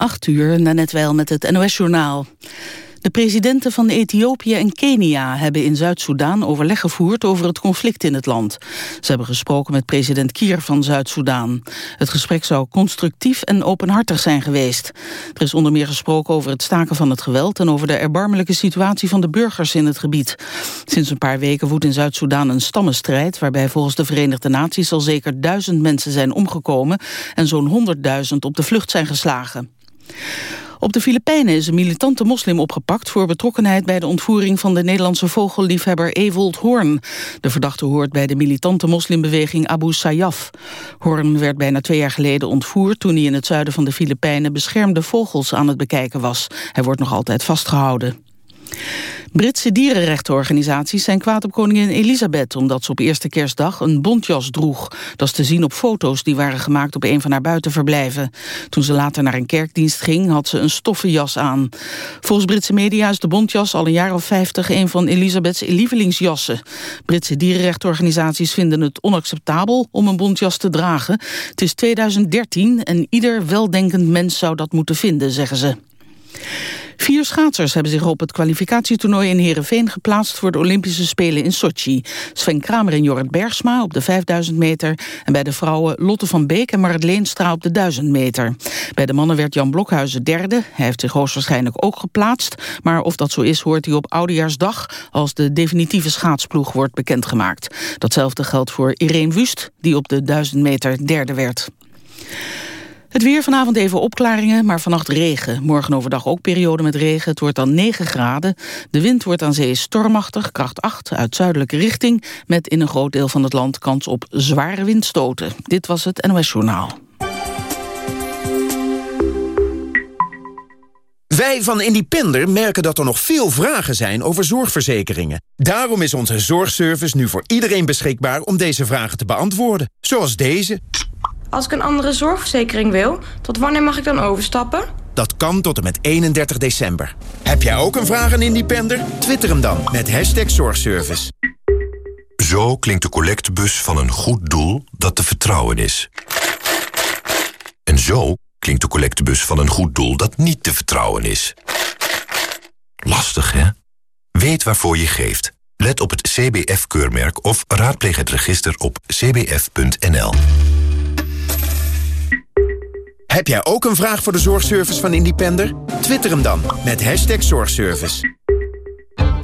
8 uur, net wel met het NOS-journaal. De presidenten van Ethiopië en Kenia hebben in Zuid-Soedan overleg gevoerd over het conflict in het land. Ze hebben gesproken met president Kier van Zuid-Soedan. Het gesprek zou constructief en openhartig zijn geweest. Er is onder meer gesproken over het staken van het geweld en over de erbarmelijke situatie van de burgers in het gebied. Sinds een paar weken woedt in Zuid-Soedan een stammenstrijd waarbij volgens de Verenigde Naties al zeker duizend mensen zijn omgekomen en zo'n honderdduizend op de vlucht zijn geslagen. Op de Filipijnen is een militante moslim opgepakt... voor betrokkenheid bij de ontvoering van de Nederlandse vogelliefhebber Ewold Hoorn. De verdachte hoort bij de militante moslimbeweging Abu Sayyaf. Hoorn werd bijna twee jaar geleden ontvoerd... toen hij in het zuiden van de Filipijnen beschermde vogels aan het bekijken was. Hij wordt nog altijd vastgehouden. Britse dierenrechtenorganisaties zijn kwaad op koningin Elisabeth... omdat ze op eerste kerstdag een bontjas droeg. Dat is te zien op foto's die waren gemaakt op een van haar buitenverblijven. Toen ze later naar een kerkdienst ging, had ze een stoffen jas aan. Volgens Britse media is de bontjas al een jaar of vijftig... een van Elisabeths lievelingsjassen. Britse dierenrechtenorganisaties vinden het onacceptabel... om een bontjas te dragen. Het is 2013 en ieder weldenkend mens zou dat moeten vinden, zeggen ze. Vier schaatsers hebben zich op het kwalificatietoernooi in Heerenveen geplaatst voor de Olympische Spelen in Sochi. Sven Kramer en Jorrit Bergsma op de 5000 meter en bij de vrouwen Lotte van Beek en Marit Leenstra op de 1000 meter. Bij de mannen werd Jan Blokhuizen derde. Hij heeft zich hoogstwaarschijnlijk ook geplaatst, maar of dat zo is hoort hij op Oudejaarsdag als de definitieve schaatsploeg wordt bekendgemaakt. Datzelfde geldt voor Irene Wust, die op de 1000 meter derde werd. Het weer vanavond even opklaringen, maar vannacht regen. Morgen overdag ook periode met regen. Het wordt dan 9 graden. De wind wordt aan zee stormachtig, kracht 8 uit zuidelijke richting... met in een groot deel van het land kans op zware windstoten. Dit was het NOS Journaal. Wij van Independer merken dat er nog veel vragen zijn over zorgverzekeringen. Daarom is onze zorgservice nu voor iedereen beschikbaar om deze vragen te beantwoorden. Zoals deze... Als ik een andere zorgverzekering wil, tot wanneer mag ik dan overstappen? Dat kan tot en met 31 december. Heb jij ook een vraag aan Independer? Twitter hem dan met hashtag zorgservice. Zo klinkt de collectebus van een goed doel dat te vertrouwen is. En zo klinkt de collectebus van een goed doel dat niet te vertrouwen is. Lastig, hè? Weet waarvoor je geeft. Let op het CBF-keurmerk of raadpleeg het register op cbf.nl. Heb jij ook een vraag voor de zorgservice van Independer? Twitter hem dan met hashtag zorgservice.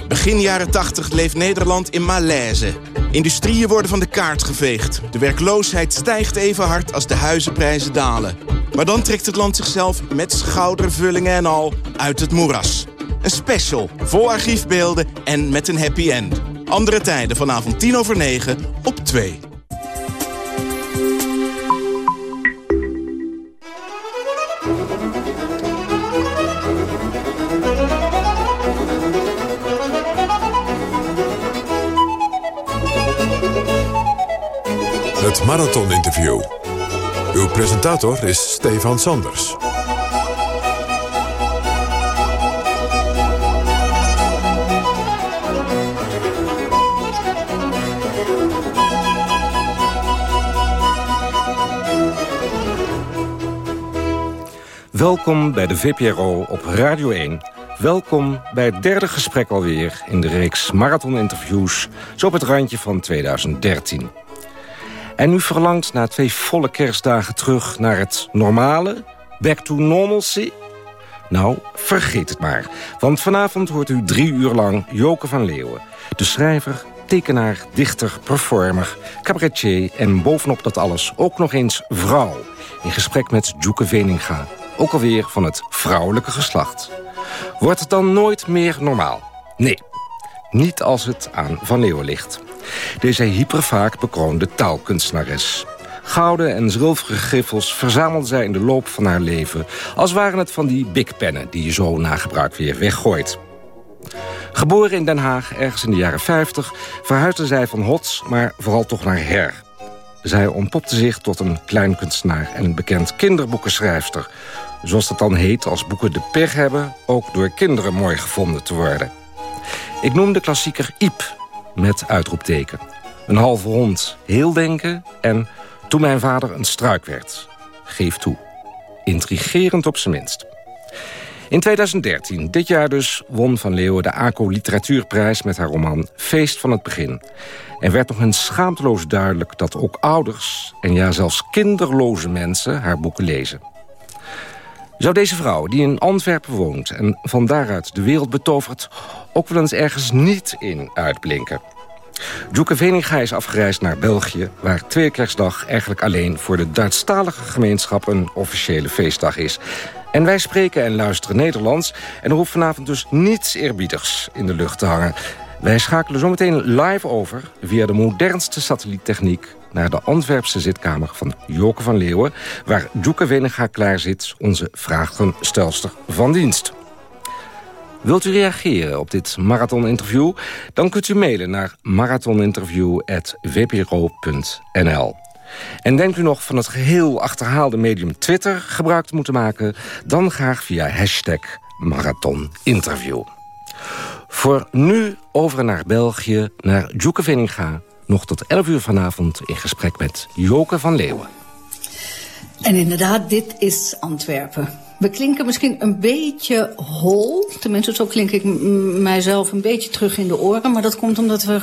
Begin jaren 80 leeft Nederland in malaise. Industrieën worden van de kaart geveegd. De werkloosheid stijgt even hard als de huizenprijzen dalen. Maar dan trekt het land zichzelf met schoudervullingen en al uit het moeras. Een special, vol archiefbeelden en met een happy end. Andere tijden vanavond 10 over 9 op 2. Het Marathon Interview. Uw presentator is Stefan Sanders. Welkom bij de VPRO op Radio 1. Welkom bij het derde gesprek alweer in de reeks marathon-interviews... zo op het randje van 2013. En u verlangt na twee volle kerstdagen terug naar het normale? Back to normalcy? Nou, vergeet het maar. Want vanavond hoort u drie uur lang Joke van Leeuwen. De schrijver, tekenaar, dichter, performer, cabaretier... en bovenop dat alles ook nog eens vrouw. In gesprek met Joeke Veninga. Ook alweer van het vrouwelijke geslacht. Wordt het dan nooit meer normaal? Nee, niet als het aan Van Leeuwen ligt. Deze hypervaak bekroonde taalkunstenares. Gouden en zilveren griffels verzamelde zij in de loop van haar leven... als waren het van die big pennen die je zo na gebruik weer weggooit. Geboren in Den Haag ergens in de jaren 50... verhuisde zij van Hots, maar vooral toch naar Her. Zij ontpopte zich tot een kleinkunstenaar en een bekend kinderboekenschrijfster. Zoals dat dan heet als boeken de pech hebben... ook door kinderen mooi gevonden te worden. Ik noem de klassieker Iep met uitroepteken. Een halve hond, heel denken en toen mijn vader een struik werd. Geef toe. Intrigerend op zijn minst. In 2013, dit jaar dus, won Van Leeuwen de ACO Literatuurprijs... met haar roman Feest van het Begin. En werd nog eens schaamteloos duidelijk dat ook ouders... en ja, zelfs kinderloze mensen haar boeken lezen. Zou deze vrouw, die in Antwerpen woont... en van daaruit de wereld betovert... ook wel eens ergens niet in uitblinken? Djoeke Veninga is afgereisd naar België... waar twee eigenlijk alleen voor de Duitsstalige gemeenschap... een officiële feestdag is. En wij spreken en luisteren Nederlands... en er hoeft vanavond dus niets eerbiedigs in de lucht te hangen. Wij schakelen zometeen live over via de modernste satelliettechniek... naar de Antwerpse zitkamer van Joke van Leeuwen... waar Djoeke Veninga klaar zit, onze vragenstelster van dienst. Wilt u reageren op dit marathoninterview? Dan kunt u mailen naar marathoninterview.vpro.nl. En denkt u nog van het geheel achterhaalde medium Twitter gebruik te moeten maken... dan graag via hashtag marathoninterview. Voor nu over naar België, naar Djoeke Veninga... nog tot 11 uur vanavond in gesprek met Joke van Leeuwen. En inderdaad, dit is Antwerpen. We klinken misschien een beetje hol. Tenminste, zo klink ik mijzelf een beetje terug in de oren. Maar dat komt omdat we...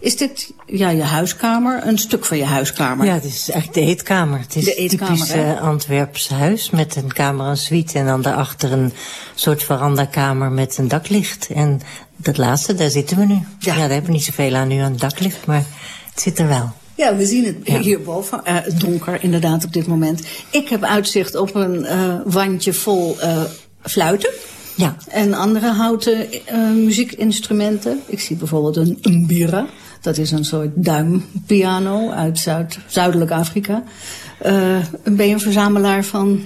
Is dit ja, je huiskamer? Een stuk van je huiskamer? Ja, het is eigenlijk de eetkamer. Het is de eetkamer, typisch uh, Antwerps huis met een kamer en suite. En dan daarachter een soort verandakamer met een daklicht. En dat laatste, daar zitten we nu. Ja, ja daar hebben we niet zoveel aan nu aan het daklicht, maar het zit er wel. Ja, we zien het ja. hierboven. Uh, donker inderdaad op dit moment. Ik heb uitzicht op een uh, wandje vol uh, fluiten. Ja. En andere houten muziekinstrumenten. Ik zie bijvoorbeeld een mbira. Dat is een soort duimpiano uit Zuid Zuidelijk Afrika. ben je een verzamelaar van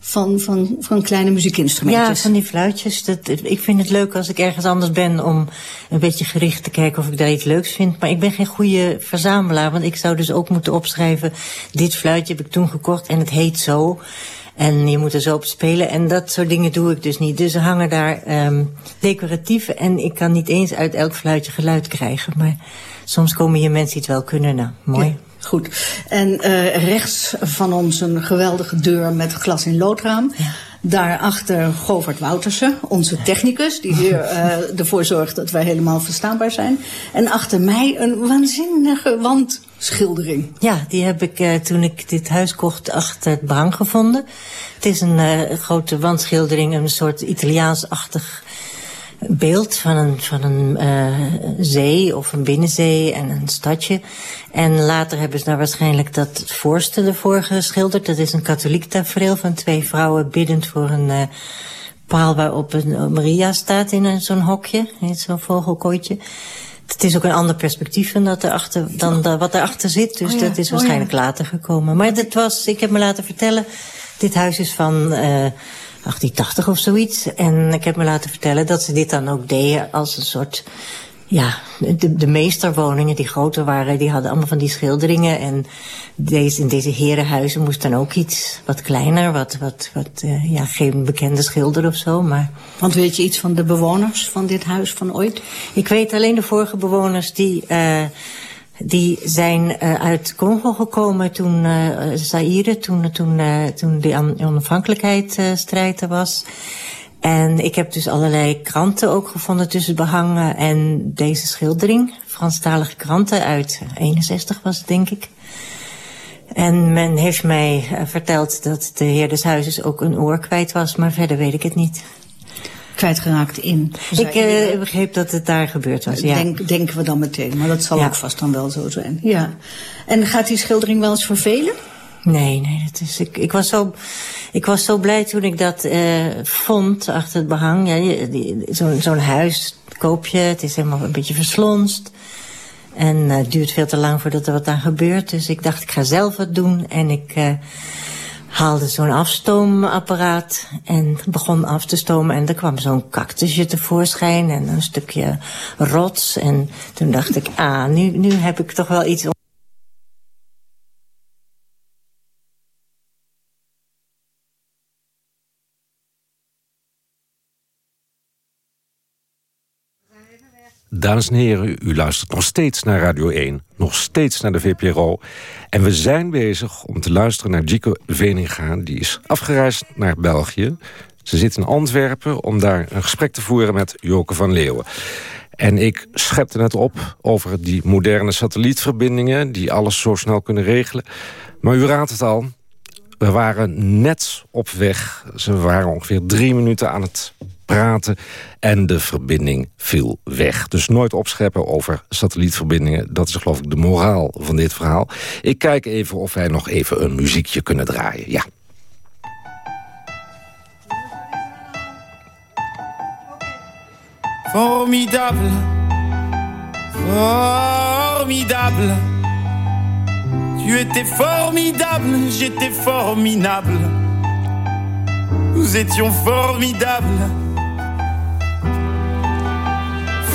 van, van, van kleine muziekinstrumentjes. Ja, van die fluitjes. Dat, ik vind het leuk als ik ergens anders ben om een beetje gericht te kijken of ik daar iets leuks vind. Maar ik ben geen goede verzamelaar, want ik zou dus ook moeten opschrijven... dit fluitje heb ik toen gekocht en het heet zo... En je moet er zo op spelen. En dat soort dingen doe ik dus niet. Dus er hangen daar um, decoratieve. En ik kan niet eens uit elk fluitje geluid krijgen. Maar soms komen hier mensen die het wel kunnen. Nou, mooi. Ja. Goed. En uh, rechts van ons een geweldige deur met glas in loodraam. Ja. Daarachter Govert Woutersen, onze technicus, die hier uh, ervoor zorgt dat wij helemaal verstaanbaar zijn. En achter mij een waanzinnige wandschildering. Ja, die heb ik uh, toen ik dit huis kocht achter het behang gevonden. Het is een uh, grote wandschildering, een soort Italiaans-achtig beeld van een, van een uh, zee of een binnenzee en een stadje. En later hebben ze daar waarschijnlijk dat voorste ervoor geschilderd. Dat is een katholiek tafereel van twee vrouwen biddend voor een uh, paal waarop een Maria staat in zo'n hokje, in zo'n vogelkooitje. Het is ook een ander perspectief dan, dat erachter, dan da, wat erachter zit. Dus oh ja, dat is waarschijnlijk oh ja. later gekomen. Maar dat was, ik heb me laten vertellen, dit huis is van... Uh, 1880 of zoiets. En ik heb me laten vertellen dat ze dit dan ook deden als een soort... Ja, de, de meesterwoningen die groter waren, die hadden allemaal van die schilderingen. En deze, in deze herenhuizen moest dan ook iets wat kleiner, wat, wat, wat uh, ja, geen bekende schilder of zo. Maar... Want weet je iets van de bewoners van dit huis van ooit? Ik weet alleen de vorige bewoners die... Uh, die zijn uh, uit Congo gekomen toen uh, Zaire, toen, toen, uh, toen de onafhankelijkheidsstrijd er was. En ik heb dus allerlei kranten ook gevonden tussen behangen en deze schildering. Franstalige kranten uit 61 was het, denk ik. En men heeft mij verteld dat de heer des huizes ook een oor kwijt was, maar verder weet ik het niet kwijtgeraakt in. Ik uh, begreep dat het daar gebeurd was, ja. Denk, denken we dan meteen, maar dat zal ja. ook vast dan wel zo zijn. Ja. En gaat die schildering wel eens vervelen? Nee, nee, dat is, ik, ik, was zo, ik was zo blij toen ik dat uh, vond achter het behang. Ja, Zo'n zo huis koop je, het is helemaal een beetje verslonst. En uh, het duurt veel te lang voordat er wat aan gebeurt. Dus ik dacht, ik ga zelf wat doen. En ik uh, haalde zo'n afstoomapparaat en begon af te stomen. En er kwam zo'n cactusje tevoorschijn en een stukje rots. En toen dacht ik, ah, nu, nu heb ik toch wel iets... Dames en heren, u luistert nog steeds naar Radio 1. Nog steeds naar de VPRO. En we zijn bezig om te luisteren naar Gico Veninga. Die is afgereisd naar België. Ze zit in Antwerpen om daar een gesprek te voeren met Joke van Leeuwen. En ik schepte net op over die moderne satellietverbindingen... die alles zo snel kunnen regelen. Maar u raadt het al, we waren net op weg. Ze waren ongeveer drie minuten aan het praten en de verbinding viel weg. Dus nooit opscheppen over satellietverbindingen. Dat is geloof ik de moraal van dit verhaal. Ik kijk even of wij nog even een muziekje kunnen draaien. Ja. Formidable, formidable. Tu étais formidable, j'étais formidable. Nous étions formidables.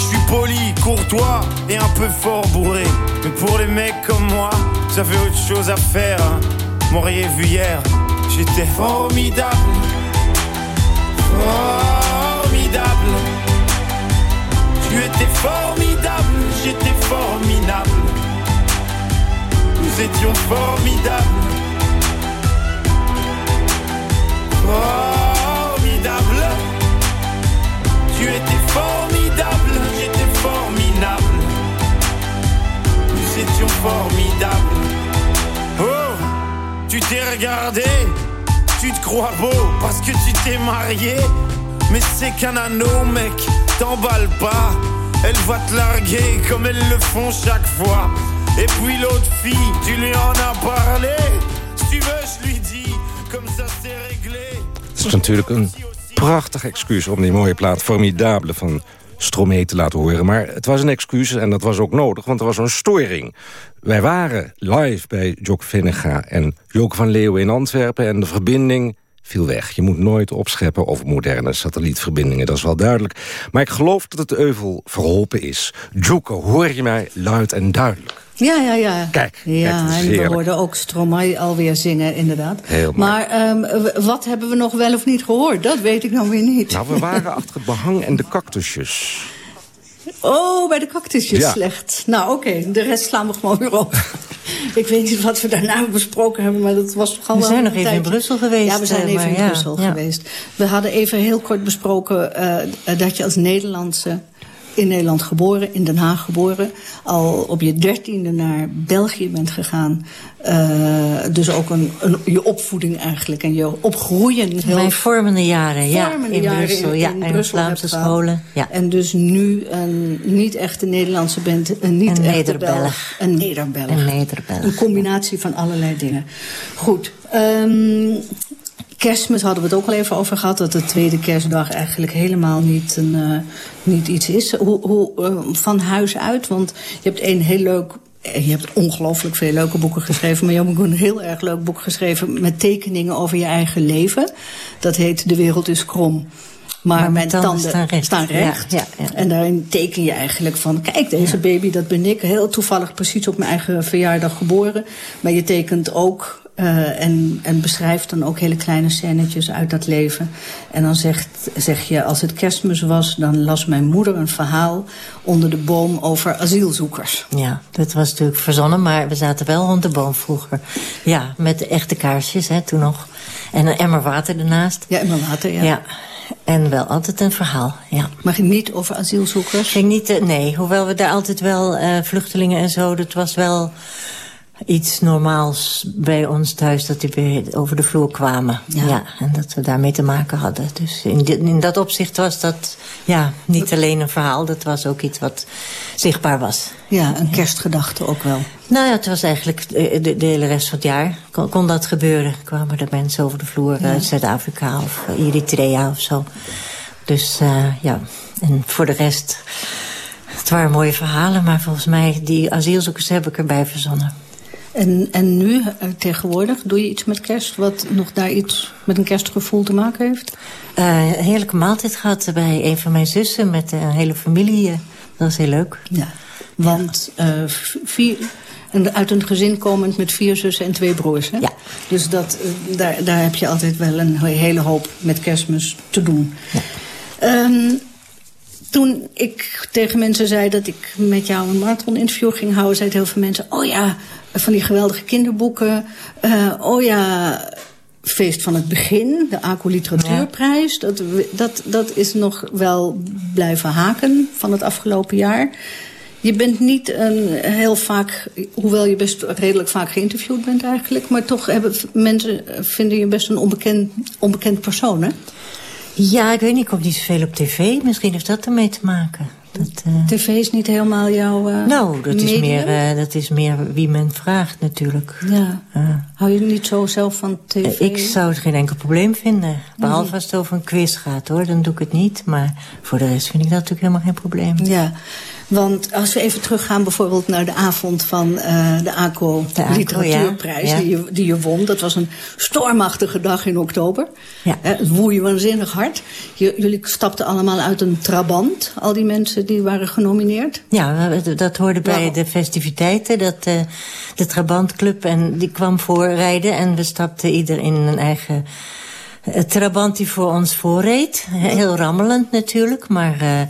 suis poli, courtois et un peu fort bourré. Mais pour les mecs comme moi, ça fait autre chose à faire. Hein. M'auriez vu hier, j'étais formidable. Formidable. Tu étais formidable, j'étais formidable. Nous étions formidables. Formidable. Tu étais formidable, j'étais formidable. Nous étions formidables. Oh, tu t'es regardé, tu te crois beau parce que tu t'es marié. Mais c'est qu'un anneau, mec, t'emballe pas. Elle va te larguer comme elles le font chaque fois. Et puis l'autre fille, tu lui en as parlé. Si tu veux, je lui dis, comme ça c'est réglé. Het is natuurlijk een prachtig excuus om die mooie plaat Formidable van Stromae te laten horen. Maar het was een excuus en dat was ook nodig, want er was een storing. Wij waren live bij Joke Vinnega en Joke van Leeuwen in Antwerpen... en de verbinding viel weg. Je moet nooit opscheppen over moderne satellietverbindingen, dat is wel duidelijk. Maar ik geloof dat het euvel verholpen is. Joke, hoor je mij luid en duidelijk? Ja, ja, ja. Kijk, ja, kijk, en we hoorden ook Stromae alweer zingen, inderdaad. Heel mooi. maar ehm, wat hebben we nog wel of niet gehoord? Dat weet ik nou weer niet. Nou, we waren achter het behang en de cactusjes. Oh, bij de cactusjes Ja. slecht. Nou, oké, de rest slaan we gewoon weer op. ik weet niet wat we daarna besproken hebben, maar dat was toch al We zijn nog even in. Brussel geweest, Ja, we zijn eh, even in ja, Brussel ja. geweest. We hadden even heel kort besproken eh, dat je als Nederlandse in Nederland geboren, in Den Haag geboren, al op je dertiende naar België bent gegaan. Eh, dus ook een, een, je opvoeding eigenlijk en je opgroeien. heel Mijn vormende jaren, ja. In jaren Brussel, ja. in Brussel Vlaamse scholen, ja. En dus nu een niet echte Nederlandse bent, een niet Een Nederbelg. Belg. Een Nederbelg. Een Nederbelg. Een combinatie van allerlei dingen. Goed. ehm, kerstmis hadden we het ook al even over gehad. Dat de tweede kerstdag eigenlijk helemaal niet, een, eh, niet iets is. Hoe, hoe, eh, van huis uit, want je hebt een heel leuk... eh, Je hebt ongelooflijk veel leuke boeken geschreven. Maar je hebt ook een heel erg leuk boek geschreven... met tekeningen over je eigen leven. Dat heet De Wereld is Krom. Maar, Maar mijn mijn tanden tanden staan recht. staan recht. Ja, ja, ja. En daarin teken je eigenlijk van... kijk, deze baby, dat ben ik. Heel toevallig precies op mijn eigen verjaardag geboren. Maar je tekent ook... eh, en, en beschrijft dan ook hele kleine scènetjes uit dat leven. En dan zegt, zeg je, als het kerstmis was... dan las mijn moeder een verhaal onder de boom over asielzoekers. Ja, dat was natuurlijk verzonnen, maar we zaten wel rond de boom vroeger. Ja, met de echte kaarsjes, hè, toen nog. En een emmer water ernaast. Ja, emmer water, ja. Ja, en wel altijd een verhaal, ja. Maar ging niet over asielzoekers? Ging niet, eh, nee, hoewel we daar altijd wel eh, vluchtelingen en zo... dat was wel iets normaals bij ons thuis dat die weer over de vloer kwamen. Ja. en dat we daarmee te maken hadden. Dus in, dit- in dat opzicht was dat ja, niet alleen een verhaal... dat was ook iets wat zichtbaar was. Ja, een kerstgedachte ook wel. Nou ja, het was eigenlijk de, de, de hele rest van het jaar. Kon, kon dat gebeuren. Kwamen er mensen over de vloer uit Zuid-Afrika of Eritrea of zo. Dus eh, ja, en voor de rest Het waren mooie verhalen, maar volgens mij... die asielzoekers heb ik erbij verzonnen. En, en nu, eh, tegenwoordig, doe je iets met kerst... wat nog daar iets met een kerstgevoel te maken heeft? Uh, een heerlijke maaltijd gehad bij een van mijn zussen... met een hele familie. dat was heel leuk. Ja, want uh, vier, uit een gezin komend met vier zussen en twee broers. Hè? Ja. Dus dat, daar, daar heb je altijd wel een hele hoop met kerstmis te doen. Ja. Um, toen ik tegen mensen zei dat ik met jou een marathon-interview ging houden... zeiden heel veel mensen, oh ja, van die geweldige kinderboeken. Uh, oh ja, Feest van het Begin, de ACO Literatuurprijs. Ja. Dat, dat, dat is nog wel blijven haken van het afgelopen jaar. Je bent niet een heel vaak, hoewel je best redelijk vaak geïnterviewd bent eigenlijk... maar toch hebben mensen, vinden je best een onbekend, onbekend persoon, hè? Ja, ik weet niet, ik kom niet zoveel op tv. Misschien heeft dat ermee te maken. Dat, uh... TV is niet helemaal jouw uh, Nou, dat is, meer, uh, dat is meer wie men vraagt natuurlijk. Ja. Hou je niet zo zelf van tv? ik zou het geen enkel probleem vinden. Behalve nee. als het over een quiz gaat, hoor. Dan doe ik het niet. Maar voor de rest vind ik dat natuurlijk helemaal geen probleem. Ja. Want als we even teruggaan bijvoorbeeld naar de avond van uh, de ACO, de ACO Literatuurprijs... Ja. Die, je, die je won. Dat was een stormachtige dag in oktober. Ja. Uh, het woei waanzinnig hard. J jullie stapten allemaal uit een trabant, al die mensen die waren genomineerd. Ja, dat hoorde bij de festiviteiten. Dat, uh, de Trabantclub en die kwam voorrijden en we stapten ieder in een eigen... Trabant die voor ons voorreed. Heel rammelend natuurlijk, maar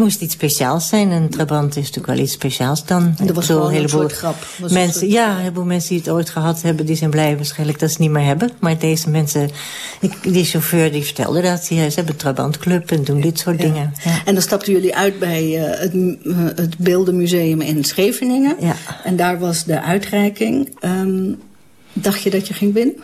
moest iets speciaals zijn. Een trabant is natuurlijk wel iets speciaals dan. Dat was een heleboel grap. Was mensen, soort... Ja, een heleboel mensen die het ooit gehad hebben... die zijn blij waarschijnlijk dat ze het niet meer hebben. Maar deze mensen... Die chauffeur die vertelde dat. Ze hebben een trabantclub en doen dit soort ja. dingen. Ja. En dan stapten jullie uit bij uh, het, uh, het Beeldenmuseum in Scheveningen. Ja. En daar was de uitreiking. Um, dacht je dat je ging winnen?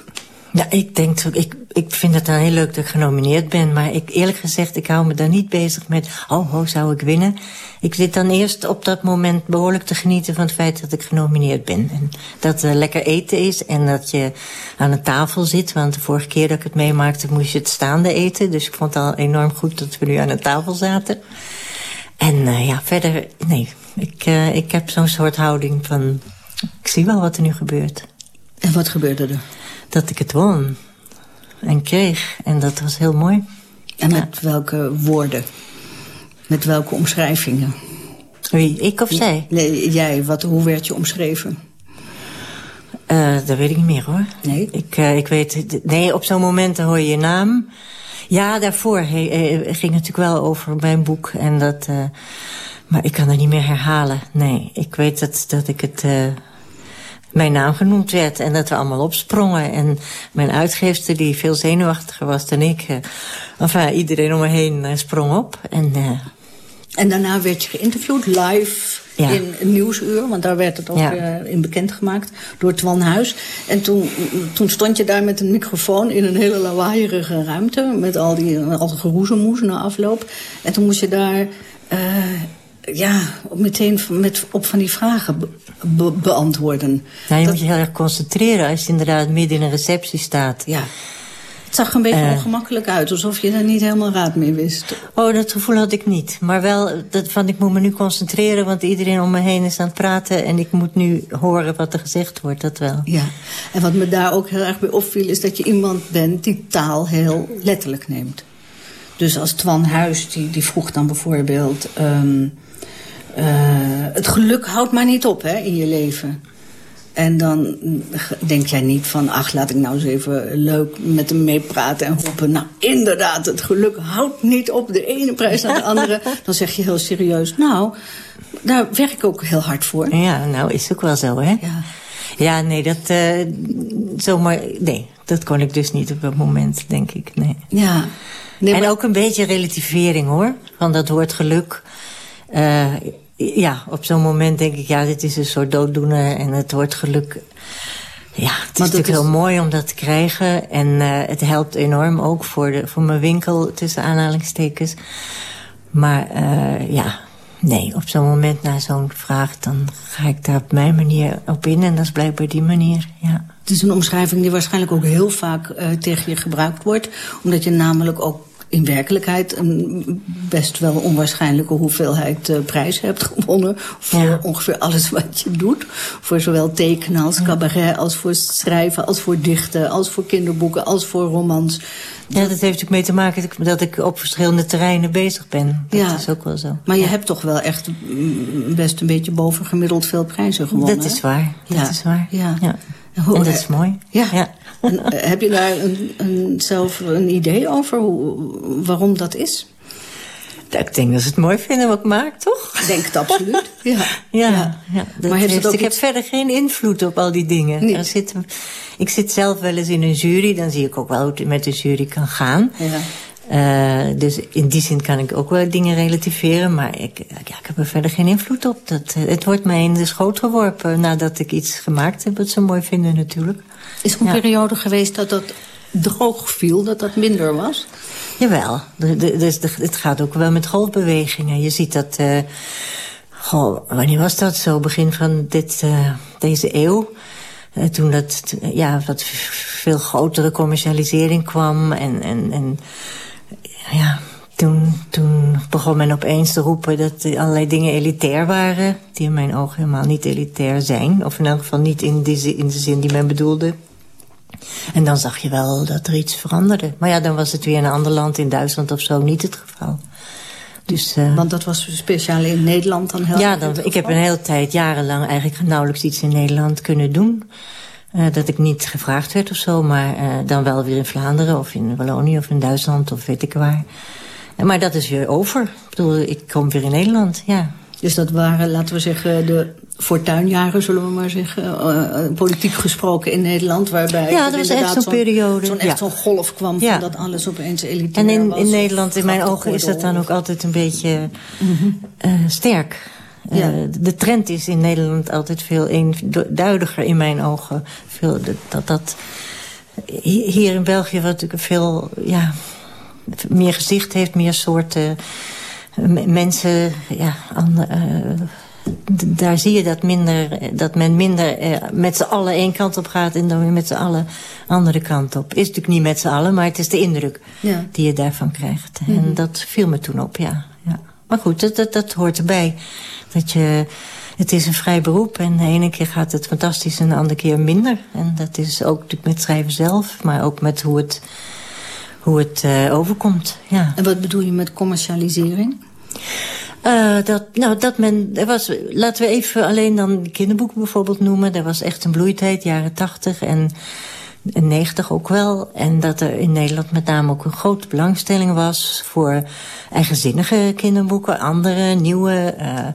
Ja, ik denk, ik, ik vind het dan heel leuk dat ik genomineerd ben. Maar ik, eerlijk gezegd, ik hou me dan niet bezig met... oh, hoe zou ik winnen? Ik zit dan eerst op dat moment behoorlijk te genieten van het feit dat ik genomineerd ben. En dat er lekker eten is en dat je aan een tafel zit. Want de vorige keer dat ik het meemaakte, moest je het staande eten. Dus ik vond het al enorm goed dat we nu aan een tafel zaten. En uh, ja, verder, nee. Ik, uh, ik heb zo'n soort houding van... ik zie wel wat er nu gebeurt. En wat gebeurde er? Dat ik het won en kreeg. En dat was heel mooi. En met ja. welke woorden? Met welke omschrijvingen? Wie, ik of zij? Nee, jij. Wat, hoe werd je omschreven? Uh, dat weet ik niet meer hoor. Nee? Ik, uh, ik weet... Nee, op zo'n moment hoor je je naam. Ja, daarvoor he, he, ging het natuurlijk wel over mijn boek. En dat... Uh, maar ik kan het niet meer herhalen. Nee, ik weet dat, dat ik het mijn naam genoemd werd. En dat we allemaal opsprongen. En mijn uitgeefster, die veel zenuwachtiger was dan ik... Uh, enfin, iedereen om me heen uh, sprong op. En, uh, en daarna werd je geïnterviewd live ja. in Nieuwsuur. Want daar werd het ook ja. in bekendgemaakt door Twan Huis. En toen, toen stond je daar met een microfoon in een hele lawaaierige ruimte. Met al die al geroezemoes na afloop. En toen moest je daar ja, meteen met, op van die vragen be, be, beantwoorden. Nou, je dat... moet je heel erg concentreren als je inderdaad midden in een receptie staat. Ja. Het zag een beetje uh, ongemakkelijk uit, alsof je daar niet helemaal raad mee wist. Oh, dat gevoel had ik niet. Maar wel, dat, van, ik moet me nu concentreren, want iedereen om me heen is aan het praten... en ik moet nu horen wat er gezegd wordt, dat wel. Ja, en wat me daar ook heel erg bij opviel... is dat je iemand bent die taal heel letterlijk neemt. Dus als Twan Huis, die, die vroeg dan bijvoorbeeld... Um, Uh, het geluk houdt maar niet op hè, in je leven. En dan denk jij niet van, ach, laat ik nou eens even leuk met hem meepraten en roepen. Nou, inderdaad, het geluk houdt niet op de ene prijs naar de andere. Dan zeg je heel serieus, nou, daar werk ik ook heel hard voor. Ja, nou is ook wel zo, hè? Ja, ja nee, dat uh, zomaar, nee, dat kon ik dus niet op dat moment, denk ik, nee. Ja. Nee, en maar... ook een beetje relativering, hoor, van dat woord geluk. Uh, ja, op zo'n moment denk ik, ja, dit is een soort dooddoener en het wordt geluk. Ja, het is natuurlijk is... heel mooi om dat te krijgen. En uh, het helpt enorm ook voor, de, voor mijn winkel, tussen aanhalingstekens. Maar uh, ja, nee, op zo'n moment na zo'n vraag... dan ga ik daar op mijn manier op in. En dat is blijkbaar die manier, ja. Het is een omschrijving die waarschijnlijk ook heel vaak uh, tegen je gebruikt wordt. Omdat je namelijk ook in werkelijkheid een best wel onwaarschijnlijke hoeveelheid uh, prijzen hebt gewonnen. Voor ja. ongeveer alles wat je doet. Voor zowel tekenen als cabaret, als voor schrijven, als voor dichten, als voor kinderboeken, als voor romans. Ja, dat heeft natuurlijk mee te maken dat ik op verschillende terreinen bezig ben. Dat ja. is ook wel zo. Maar je hebt toch wel echt best een beetje bovengemiddeld veel prijzen gewonnen. Dat is waar, dat is waar. Ja. ja. En dat is mooi. Ja. ja. En, eh, heb je daar een, een, zelf een idee over hoe, waarom dat is? Ik denk dat ze het mooi vinden wat ik maak, toch? Ik denk het absoluut, ja. ja, ja. maar heeft ook ik heb verder geen invloed op al die dingen. Er zit, ik zit zelf wel eens in een jury, dan zie ik ook wel hoe het met de jury kan gaan. Ja. Uh, dus in die zin kan ik ook wel dingen relativeren. Maar ik, ja, ik heb er verder geen invloed op. Dat, het wordt mij in de schoot geworpen nadat ik iets gemaakt heb... wat ze mooi vinden natuurlijk. Is er een periode geweest dat dat droog viel, dat dat minder was? Jawel, dus het gaat ook wel met golfbewegingen. Je ziet dat... Uh, goh, wanneer was dat zo? Begin van dit, uh, deze eeuw... Toen dat ja, wat veel grotere commercialisering kwam en, en, en ja, toen, toen begon men opeens te roepen dat allerlei dingen elitair waren... die in mijn ogen helemaal niet elitair zijn. Of in elk geval niet in, die, in de zin die men bedoelde. En dan zag je wel dat er iets veranderde. Maar ja, dan was het weer in een ander land, in Duitsland of zo, niet het geval. Dus, uh, Want dat was speciaal in Nederland dan heel Ja, dan, ik heb een hele tijd, jarenlang, eigenlijk nauwelijks iets in Nederland kunnen doen. Uh, dat ik niet gevraagd werd of zo, maar uh, dan wel weer in Vlaanderen of in Wallonië of in Duitsland of weet ik waar. Maar dat is weer over. Ik bedoel, ik kom weer in Nederland, ja. Dus dat waren, laten we zeggen, de fortuinjaren, zullen we maar zeggen, politiek gesproken in Nederland, waarbij ja, dat was echt zo'n periode. Zo'n echt zo'n golf kwam ja. van dat alles opeens elitair En in, was, in Nederland, in mijn ogen, is dat dan ook altijd een beetje mm -hmm. uh, sterk. Ja. Uh, de trend is in Nederland altijd veel eenduidiger in mijn ogen. Veel, dat, dat, hier in België wat natuurlijk veel ja, meer gezicht heeft, meer soorten mensen, ja, andere, uh, daar zie je dat, minder, dat men minder uh, met z'n allen één kant op gaat... en dan weer met z'n allen andere kant op. Is natuurlijk niet met z'n allen, maar het is de indruk ja. die je daarvan krijgt. Mm -hmm. En dat viel me toen op, ja. ja. Maar goed, dat, dat, dat hoort erbij. Dat je, het is een vrij beroep en de ene keer gaat het fantastisch... en de andere keer minder. En dat is ook natuurlijk met schrijven zelf, maar ook met hoe het hoe het uh, overkomt. Ja. En wat bedoel je met commercialisering? Uh, dat, nou, dat men, er was, laten we even alleen dan kinderboeken bijvoorbeeld noemen. Er was echt een bloeitijd, jaren tachtig en, en 90 ook wel. En dat er in Nederland met name ook een grote belangstelling was... voor eigenzinnige kinderboeken, andere, nieuwe... Uh,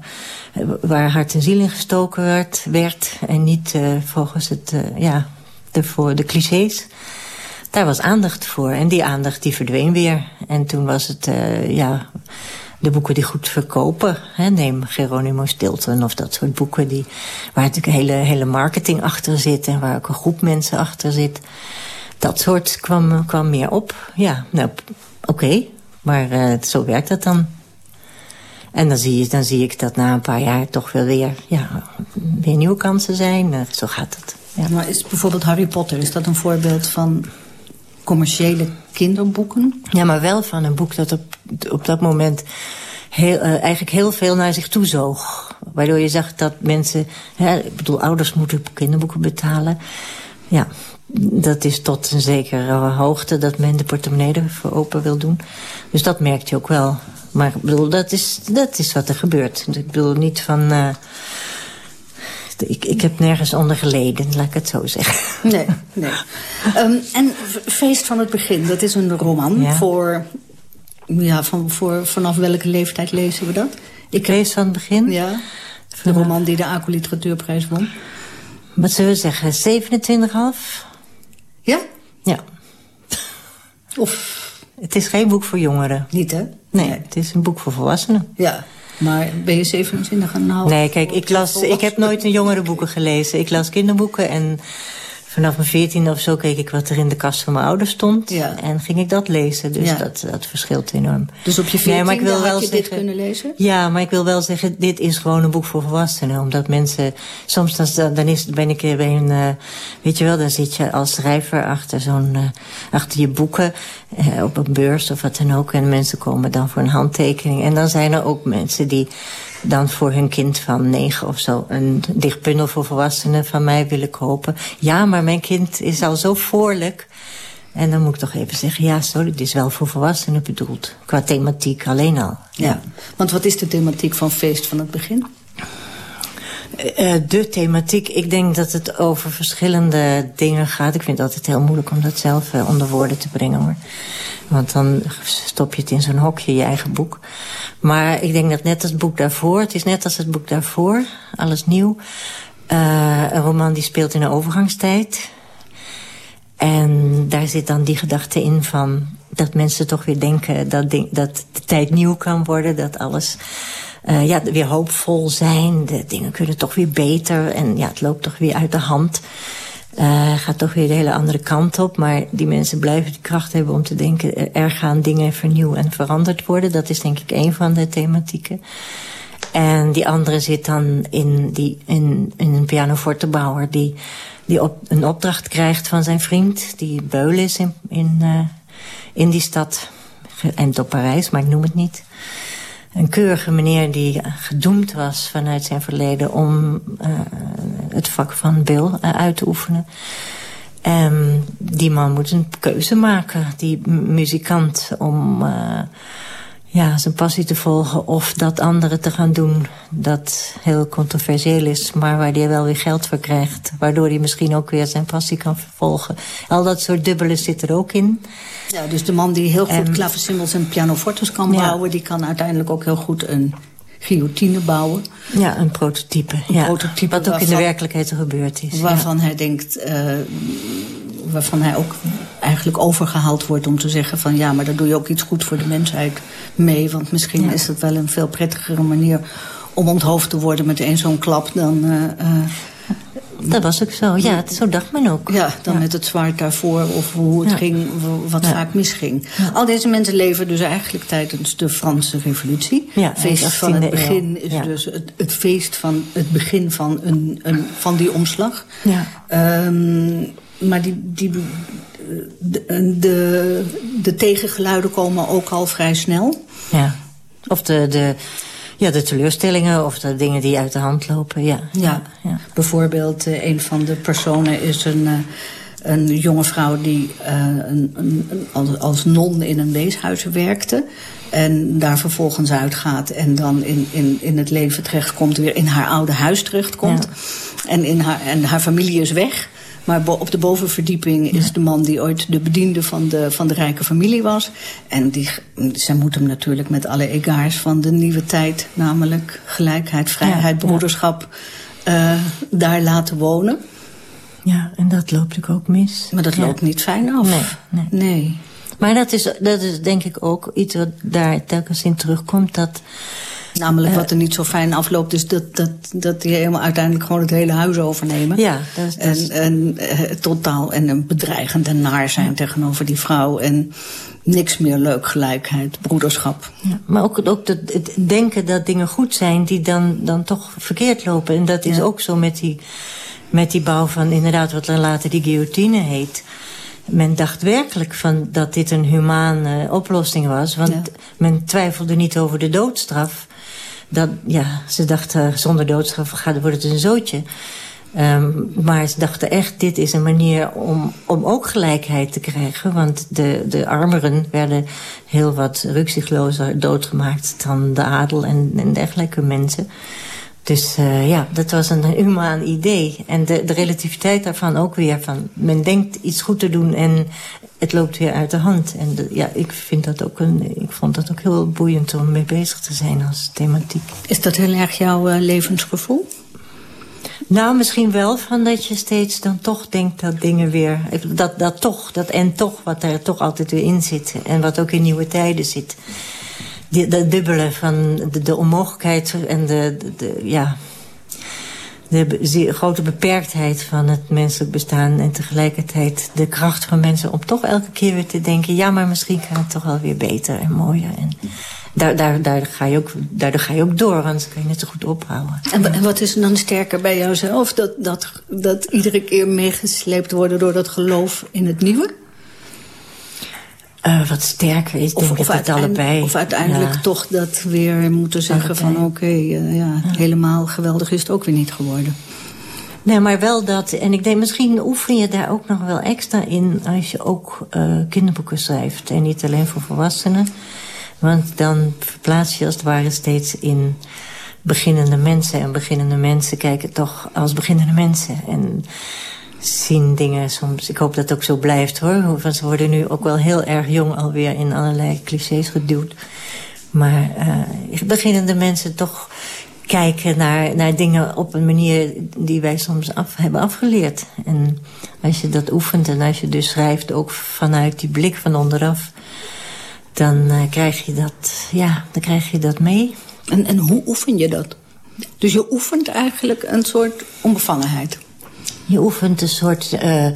waar hart en ziel in gestoken werd, werd en niet uh, volgens het, ja, de, voor de clichés daar was aandacht voor. En die aandacht die verdween weer. En toen was het, uh, ja, de boeken die goed verkopen. Hè, neem Geronimo Stilton of dat soort boeken... Die, waar natuurlijk hele, hele marketing achter zit... en waar ook een groep mensen achter zit. Dat soort kwam, kwam meer op. Ja, nou, oké. Maar uh, zo werkt dat dan. En dan zie, je, dan zie ik dat na een paar jaar toch wel weer, ja, weer nieuwe kansen zijn. Zo gaat het. Ja. Maar is bijvoorbeeld Harry Potter, is dat een voorbeeld van commerciële kinderboeken. Ja, maar wel van een boek dat op, op dat moment heel, uh, eigenlijk heel veel naar zich toe zoog. Waardoor je zag dat mensen... Hè, ik bedoel, ouders moeten kinderboeken betalen. Ja, dat is tot een zekere hoogte dat men de portemonnee ervoor open wil doen. Dus dat merkt je ook wel. Maar ik bedoel, dat is, dat is wat er gebeurt. Ik bedoel niet van... Uh, ik, ik heb nergens onder geleden, laat ik het zo zeggen. Nee, nee. um, en Feest van het Begin, dat is een roman ja. voor... Ja, van, voor, vanaf welke leeftijd lezen we dat? Ik Feest van het Begin? Ja, de roman die de ACO Literatuurprijs won. Wat zullen we zeggen, 27,5? Ja? Ja. Of... Het is geen boek voor jongeren. Niet, hè? Nee, nee. het is een boek voor volwassenen. Ja. Maar ben je 27 en nou? Nee, kijk, ik, las, ik heb nooit een jongere boeken gelezen. Ik las kinderboeken en vanaf mijn 14 of zo keek ik wat er in de kast van mijn ouders stond. Ja. En ging ik dat lezen. Dus ja. dat, dat verschilt enorm. Dus op je 14 nee, maar ik wil wel je zeggen, dit kunnen lezen? Ja, maar ik wil wel zeggen, dit is gewoon een boek voor volwassenen. Omdat mensen, soms dan, dan is, ben ik bij een, uh, weet je wel, dan zit je als schrijver achter zo'n, uh, achter je boeken. Eh, op een beurs of wat dan ook. En mensen komen dan voor een handtekening. En dan zijn er ook mensen die dan voor hun kind van negen of zo... een dichtbundel voor volwassenen van mij willen kopen. Ja, maar mijn kind is al zo voorlijk. En dan moet ik toch even zeggen, ja, sorry, dit is wel voor volwassenen bedoeld. Qua thematiek alleen al. Ja. Want wat is de thematiek van Feest van het Begin? Uh, de thematiek, ik denk dat het over verschillende dingen gaat. Ik vind het altijd heel moeilijk om dat zelf uh, onder woorden te brengen hoor. Want dan stop je het in zo'n hokje, je eigen boek. Maar ik denk dat net als het boek daarvoor, het is net als het boek daarvoor, alles nieuw. Uh, een roman die speelt in een overgangstijd. En daar zit dan die gedachte in van dat mensen toch weer denken dat, dat de tijd nieuw kan worden. Dat alles uh, ja, weer hoopvol zijn. De dingen kunnen toch weer beter. En ja, het loopt toch weer uit de hand. Uh, gaat toch weer de hele andere kant op. Maar die mensen blijven de kracht hebben om te denken... er gaan dingen vernieuwd en veranderd worden. Dat is denk ik een van de thematieken. En die andere zit dan in, die, in, in een pianofortebouwer... die, die op, een opdracht krijgt van zijn vriend... die beul is in, in, in die stad. En op Parijs, maar ik noem het niet een keurige meneer die gedoemd was vanuit zijn verleden... om uh, het vak van Bill uh, uit te oefenen. En die man moet een keuze maken, die muzikant... om ja, zijn passie te volgen of dat andere te gaan doen... dat heel controversieel is, maar waar hij wel weer geld voor krijgt. Waardoor hij misschien ook weer zijn passie kan vervolgen. Al dat soort dubbelen zit er ook in... Ja, dus de man die heel goed um, en pianofortes kan ja. bouwen... die kan uiteindelijk ook heel goed een guillotine bouwen. Ja, een prototype. Een ja. prototype Wat ook waarvan, in de werkelijkheid gebeurd is. Waarvan ja. hij denkt... Uh, waarvan hij ook eigenlijk overgehaald wordt om te zeggen van... ja, maar daar doe je ook iets goed voor de mensheid mee. Want misschien ja. is dat wel een veel prettigere manier om onthoofd te worden met één zo'n klap dan... Uh, uh, dat was ook zo, ja, zo dacht men ook. Ja, dan ja. met het zwaard daarvoor of hoe het ja. ging, wat ja. vaak misging. Al deze mensen leven dus eigenlijk tijdens de Franse revolutie. Ja, feest van het begin is dus het, het, feest van het begin van, een, een, van die omslag. Ja. Um, maar die, die, de, de, de tegengeluiden komen ook al vrij snel. Ja, of de... de ja, de teleurstellingen of de dingen die uit de hand lopen, ja. Ja, ja. bijvoorbeeld uh, een van de personen is een, uh, een jonge vrouw... die een, een, als, als non in een weeshuis werkte... en daar vervolgens uitgaat en dan in, in, in het leven terechtkomt... weer in haar oude huis terechtkomt. Ja. En, in haar, en haar familie is weg... Maar op de bovenverdieping is de man die ooit de bediende van de, van de rijke familie was. En die, zij moet hem natuurlijk met alle egaars van de nieuwe tijd... namelijk gelijkheid, vrijheid, ja, broederschap, ja. Uh, daar laten wonen. Ja, en dat loopt natuurlijk ook mis. Maar dat ja. loopt niet fijn af. Nee, nee. nee. Maar dat is, dat is denk ik ook iets wat daar telkens in terugkomt... dat Namelijk wat er niet zo fijn afloopt, is dat, dat, dat die helemaal uiteindelijk gewoon het hele huis overnemen. Ja, dat is, dat is... En, en uh, totaal en bedreigend en naar zijn tegenover die vrouw. En niks meer leuk, gelijkheid, broederschap. Ja, maar ook, ook het, het denken dat dingen goed zijn die dan, dan toch verkeerd lopen. En dat is ja. ook zo met die, met die bouw van inderdaad wat dan later die guillotine heet men dacht werkelijk van dat dit een humane oplossing was. Want ja. men twijfelde niet over de doodstraf. Dat, ja, ze dachten zonder doodstraf gaat, wordt het een zootje. Um, maar ze dachten echt, dit is een manier om, om ook gelijkheid te krijgen. Want de, de armeren werden heel wat rukzichtlozer doodgemaakt... dan de adel en, en dergelijke mensen. Dus uh, ja, dat was een humaan idee. En de, de relativiteit daarvan ook weer van... men denkt iets goed te doen en het loopt weer uit de hand. En de, ja, ik, vind dat ook een, ik vond dat ook heel boeiend om mee bezig te zijn als thematiek. Is dat heel erg jouw uh, levensgevoel? Nou, misschien wel van dat je steeds dan toch denkt dat dingen weer... Dat, dat toch, dat en toch, wat er toch altijd weer in zit. En wat ook in nieuwe tijden zit de, de dubbele van de, de onmogelijkheid en de, de, ja, de grote beperktheid van het menselijk bestaan... en tegelijkertijd de kracht van mensen om toch elke keer weer te denken... ja, maar misschien kan het toch wel weer beter en mooier. En daar, daar, daar ga je ook, daardoor ga je ook door, anders kan je net zo goed ophouden. En, wat is dan sterker bij jouzelf? Dat, dat, dat iedere keer meegesleept worden door dat geloof in het nieuwe? Uh, wat sterker is, denk of, of het allebei. Of uiteindelijk ja. toch dat weer moeten zeggen allebei. van... oké, okay, uh, ja, ja, helemaal geweldig is het ook weer niet geworden. Nee, maar wel dat. En ik denk, misschien oefen je daar ook nog wel extra in... als je ook uh, kinderboeken schrijft. En niet alleen voor volwassenen. Want dan verplaats je als het ware steeds in beginnende mensen. En beginnende mensen kijken toch als beginnende mensen. En zien dingen soms. Ik hoop dat het ook zo blijft hoor. Want ze worden nu ook wel heel erg jong alweer in allerlei clichés geduwd. Maar uh, beginnende mensen toch kijken naar, naar dingen op een manier die wij soms af, hebben afgeleerd. En als je dat oefent en als je dus schrijft ook vanuit die blik van onderaf... dan uh, krijg je dat, ja, dan krijg je dat mee. En, en hoe oefen je dat? Dus je oefent eigenlijk een soort onbevangenheid. Je oefent een soort uh,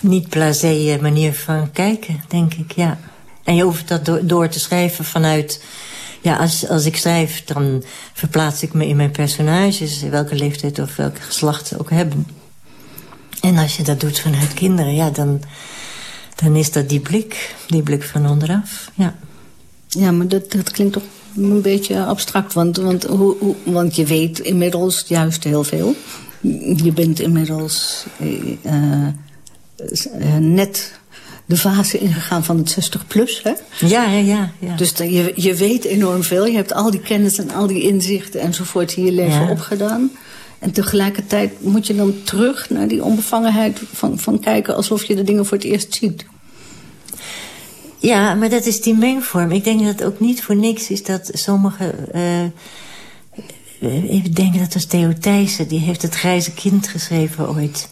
niet blasé manier van kijken, denk ik, ja. En je oefent dat door, door te schrijven vanuit... Ja, als, als ik schrijf, dan verplaats ik me in mijn personages... welke leeftijd of welk geslacht ze ook hebben. En als je dat doet vanuit kinderen, ja, dan, dan is dat die blik. Die blik van onderaf, ja. Ja, maar dat, dat klinkt toch een beetje abstract. Want, want, hoe, hoe, want je weet inmiddels juist heel veel. Je bent inmiddels uh, uh, net de fase ingegaan van het 60 plus, hè? Ja, ja, ja. ja. Dus je, je weet enorm veel. Je hebt al die kennis en al die inzichten enzovoort in je leven ja. opgedaan. En tegelijkertijd moet je dan terug naar die onbevangenheid van, van kijken... alsof je de dingen voor het eerst ziet. Ja, maar dat is die mengvorm. Ik denk dat het ook niet voor niks is dat sommige... Uh, even denken, dat was Theo Thijssen. Die heeft Het Grijze Kind geschreven ooit.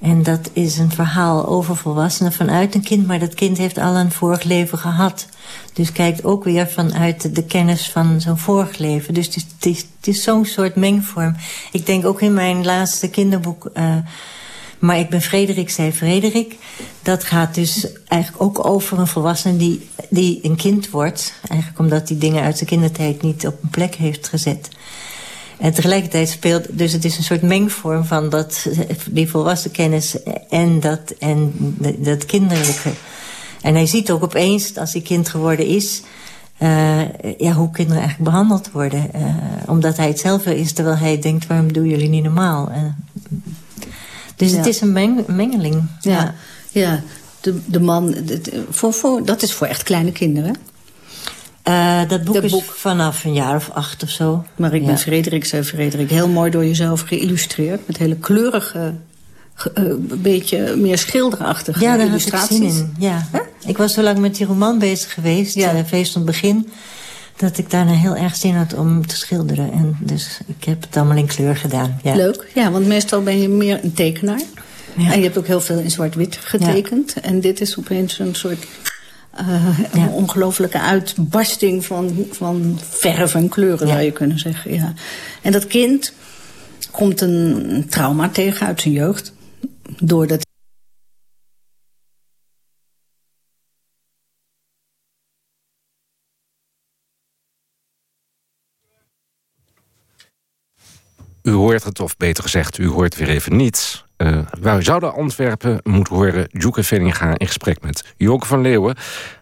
En dat is een verhaal over volwassenen vanuit een kind... maar dat kind heeft al een vorig leven gehad. Dus kijkt ook weer vanuit de kennis van zo'n vorig leven. Dus het is, zo'n soort mengvorm. Ik denk ook in mijn laatste kinderboek... Uh, maar ik ben Frederik, zei Frederik. Dat gaat dus eigenlijk ook over een volwassene die, die een kind wordt. Eigenlijk omdat hij dingen uit zijn kindertijd niet op een plek heeft gezet. En tegelijkertijd speelt, dus het is een soort mengvorm van dat, die volwassen kennis en dat, en dat kinderlijke. En hij ziet ook opeens, als hij kind geworden is, uh, ja, hoe kinderen eigenlijk behandeld worden. Uh, omdat hij het zelf is, terwijl hij denkt, waarom doen jullie niet normaal? Uh, dus ja. het is een meng mengeling. Ja, ja. ja. De, de man, de, voor, voor, dat is voor echt kleine kinderen. Uh, dat boek dat is boek. vanaf een jaar of acht of zo. Maar ik ja. ben Frederik, zei Frederik, heel mooi door jezelf geïllustreerd. Met hele kleurige, een uh, beetje meer schilderachtige ja, daar illustraties. Had ik zin in. Ja, huh? Ik was zo lang met die roman bezig geweest, ja. uh, Feest van het Begin... dat ik daarna heel erg zin had om te schilderen. En dus ik heb het allemaal in kleur gedaan. Ja. Leuk, ja, want meestal ben je meer een tekenaar. Ja. En je hebt ook heel veel in zwart-wit getekend. En dit is opeens een soort uh, ja. een ongelofelijke uitbarsting van, van verf en kleuren, ja. zou je kunnen zeggen. Ja. En dat kind komt een trauma tegen uit zijn jeugd. Doordat U hoort het, of beter gezegd, u hoort weer even niets. Uh, wij zouden Antwerpen moeten horen Joeke Venninga in gesprek met Joke van Leeuwen.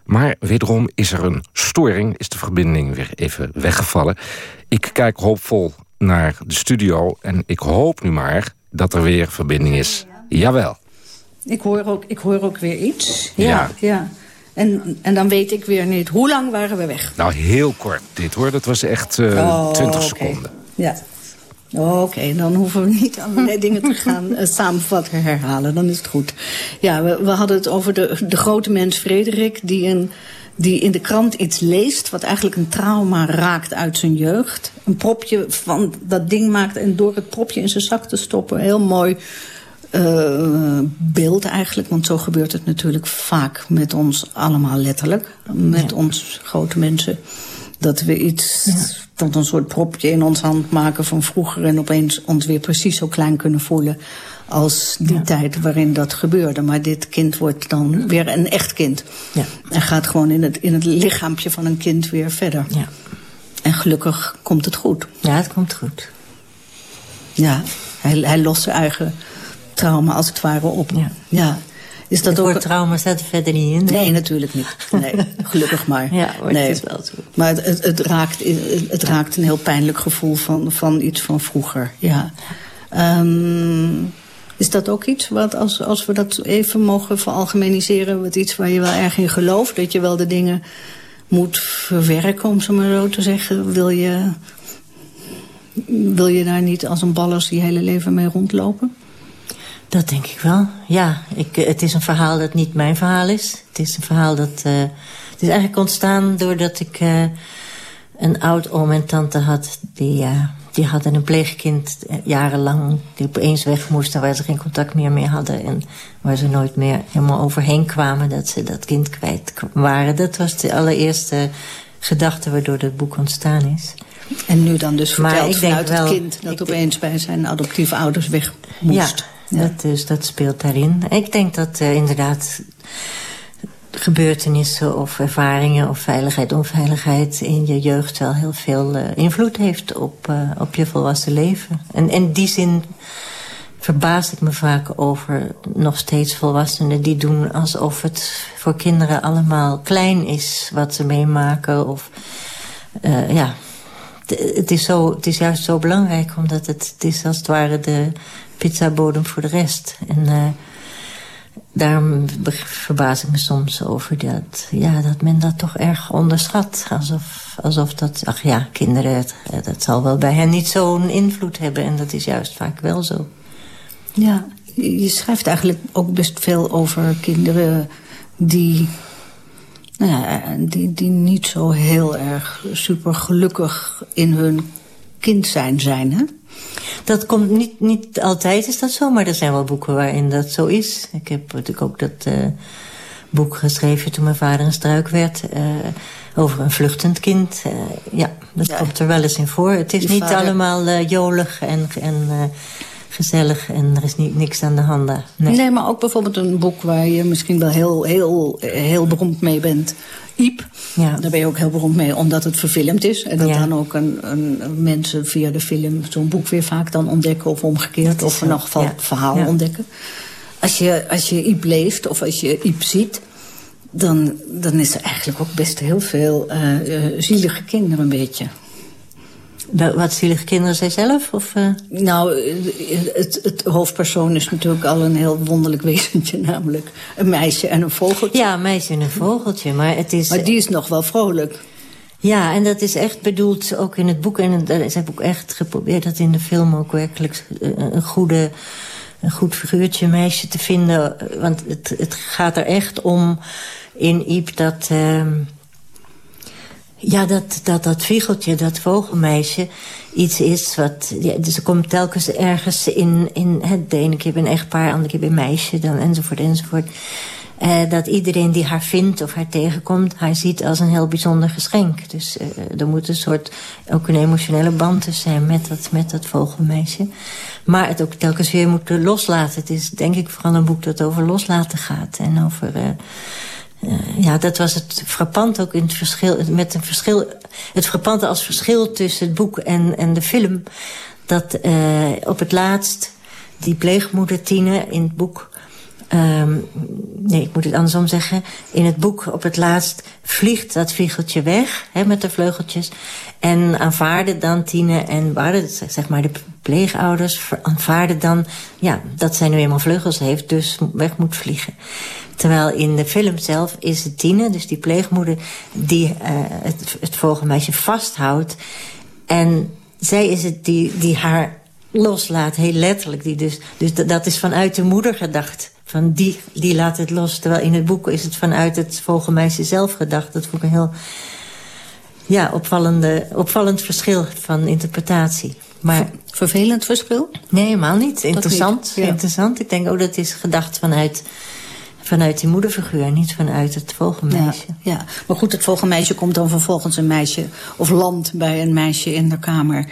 Maar wederom is er een storing, is de verbinding weer even weggevallen. Ik kijk hoopvol naar de studio en ik hoop nu maar dat er weer verbinding is. Jawel. Ik hoor ook, ik hoor ook weer iets. Ja, ja. ja. En, en dan weet ik weer niet, hoe lang waren we weg? Nou, heel kort dit hoor. Dat was echt uh, oh, 20 okay. seconden. Ja. Oké, okay, dan hoeven we niet allerlei dingen te gaan uh, samenvatten, herhalen. Dan is het goed. Ja, we, we hadden het over de, de grote mens Frederik... Die, een, die in de krant iets leest wat eigenlijk een trauma raakt uit zijn jeugd. Een propje van dat ding maakt en door het propje in zijn zak te stoppen... heel mooi uh, beeld eigenlijk. Want zo gebeurt het natuurlijk vaak met ons allemaal letterlijk. Met ja. ons grote mensen. Dat we iets... Ja tot een soort propje in ons hand maken van vroeger... en opeens ons weer precies zo klein kunnen voelen als die ja. tijd waarin dat gebeurde. Maar dit kind wordt dan weer een echt kind. Ja. En gaat gewoon in het, in het lichaampje van een kind weer verder. Ja. En gelukkig komt het goed. Ja, het komt goed. Ja, hij, hij lost zijn eigen trauma als het ware op. Ja. ja. Is dat ook trauma staat er verder niet in. Nee, natuurlijk niet. Nee, gelukkig maar. Ja, maar nee. het is wel zo. Maar het, het, het raakt, het raakt een heel pijnlijk gevoel van, van iets van vroeger. Ja. Ehm, is dat ook iets wat, als, als we dat even mogen veralgemeniseren... wat iets waar je wel erg in gelooft? Dat je wel de dingen moet verwerken, om zo maar zo te zeggen. Wil je, wil je daar niet als een ballast je hele leven mee rondlopen? Dat denk ik wel, ja. Ik, het is een verhaal dat niet mijn verhaal is. Het is een verhaal dat... Uh, het is eigenlijk ontstaan doordat ik uh, een oud oom en tante had... die, uh, die hadden een pleegkind jarenlang... die opeens weg moest en waar ze geen contact meer mee hadden... en waar ze nooit meer helemaal overheen kwamen... dat ze dat kind kwijt waren. Dat was de allereerste gedachte waardoor het boek ontstaan is. En nu dan dus verteld maar ik vanuit denk wel, het kind... dat opeens bij zijn adoptieve ouders weg moest. Ja. Ja. Dat, dus, dat speelt daarin. Ik denk dat uh, inderdaad gebeurtenissen of ervaringen of veiligheid, onveiligheid in je jeugd wel heel veel uh, invloed heeft op, uh, op je volwassen leven. En in die zin verbaas ik me vaak over nog steeds volwassenen die doen alsof het voor kinderen allemaal klein is wat ze meemaken. Of ja, het is, zo, het is juist zo belangrijk omdat het, het is als het ware de pizzabodem voor de rest. En uh, daarom verbaas ik me soms over dat, ja, dat men dat toch erg onderschat. Alsof, alsof dat, ach ja, kinderen, dat, dat zal wel bij hen niet zo'n invloed hebben. En dat is juist vaak wel zo. Ja, je schrijft eigenlijk ook best veel over kinderen die... Nou ja, die, die niet zo heel erg super gelukkig in hun kind zijn zijn, hè? Dat komt niet, niet altijd is dat zo, maar er zijn wel boeken waarin dat zo is. Ik heb natuurlijk ook dat uh, boek geschreven toen mijn vader een struik werd... Uh, over een vluchtend kind. Uh, ja, dat ja. komt er wel eens in voor. Het is Je niet vader- allemaal jolig en, en gezellig en er is niet, niks aan de handen. Nee. Nee. maar ook bijvoorbeeld een boek waar je misschien wel heel, heel, heel beroemd mee bent. Iep, Ja. daar ben je ook heel beroemd mee omdat het verfilmd is. En dat Ja. dan ook een, een, mensen via de film zo'n boek weer vaak dan ontdekken of omgekeerd. Of in elk geval het verhaal ontdekken. Als je, als je Iep leest of als je Iep ziet... Dan, dan is er eigenlijk ook best heel veel eh, eh, zielige kinderen een beetje. Wat zielige kinderen zij zelf? Of, eh? Nou, eh, het, het hoofdpersoon is natuurlijk al een heel wonderlijk wezentje. Namelijk een meisje en een vogeltje. Ja, een meisje en een vogeltje. Maar het is... Maar die is nog wel vrolijk. Ja, en dat is echt bedoeld ook in het boek. En is heb ook echt geprobeerd dat in de film ook werkelijk eh, een goede... Een goed figuurtje meisje te vinden. Want het, het gaat er echt om in Iep dat... ehm, ja, dat, dat dat viegeltje, dat vogelmeisje, iets is wat... Ja, dus ze komt telkens ergens in... in hè, de ene keer een echtpaar, de andere keer bij een meisje, dan enzovoort, enzovoort. Eh, dat iedereen die haar vindt of haar tegenkomt... haar ziet als een heel bijzonder geschenk. Dus eh, er moet een soort... ook een emotionele band tussen zijn met dat, met dat vogelmeisje. Maar het ook telkens weer moeten loslaten. Het is denk ik vooral een boek dat over loslaten gaat. En over... eh, ja, dat was het frappant ook in het verschil, met een verschil, het frappante als verschil tussen het boek en, en de film. Dat eh, op het laatst die pleegmoeder Tine in het boek, ehm, nee, ik moet het andersom zeggen. In het boek op het laatst vliegt dat vliegeltje weg, hè, met de vleugeltjes. En aanvaarden dan Tine en waren zeg maar de pleegouders, aanvaarden dan, ja, dat zij nu eenmaal vleugels heeft, dus weg moet vliegen. Terwijl in de film zelf is het Tine, dus die pleegmoeder... die eh, het, het vogelmeisje vasthoudt. En zij is het die, die haar loslaat, heel letterlijk. Die dus, dus dat- is vanuit de moeder gedacht. Van die, die laat het los. Terwijl in het boek is het vanuit het vogelmeisje zelf gedacht. Dat vond ik een heel ja, opvallende, opvallend verschil van interpretatie. Maar Vervelend verschil? Nee, helemaal niet. Interessant. niet, ja. Interessant. Ik denk ook dat is gedacht vanuit, vanuit die moederfiguur, niet vanuit het vogelmeisje. Ja, ja, maar goed, het vogelmeisje komt dan vervolgens een meisje... of landt bij een meisje in de kamer...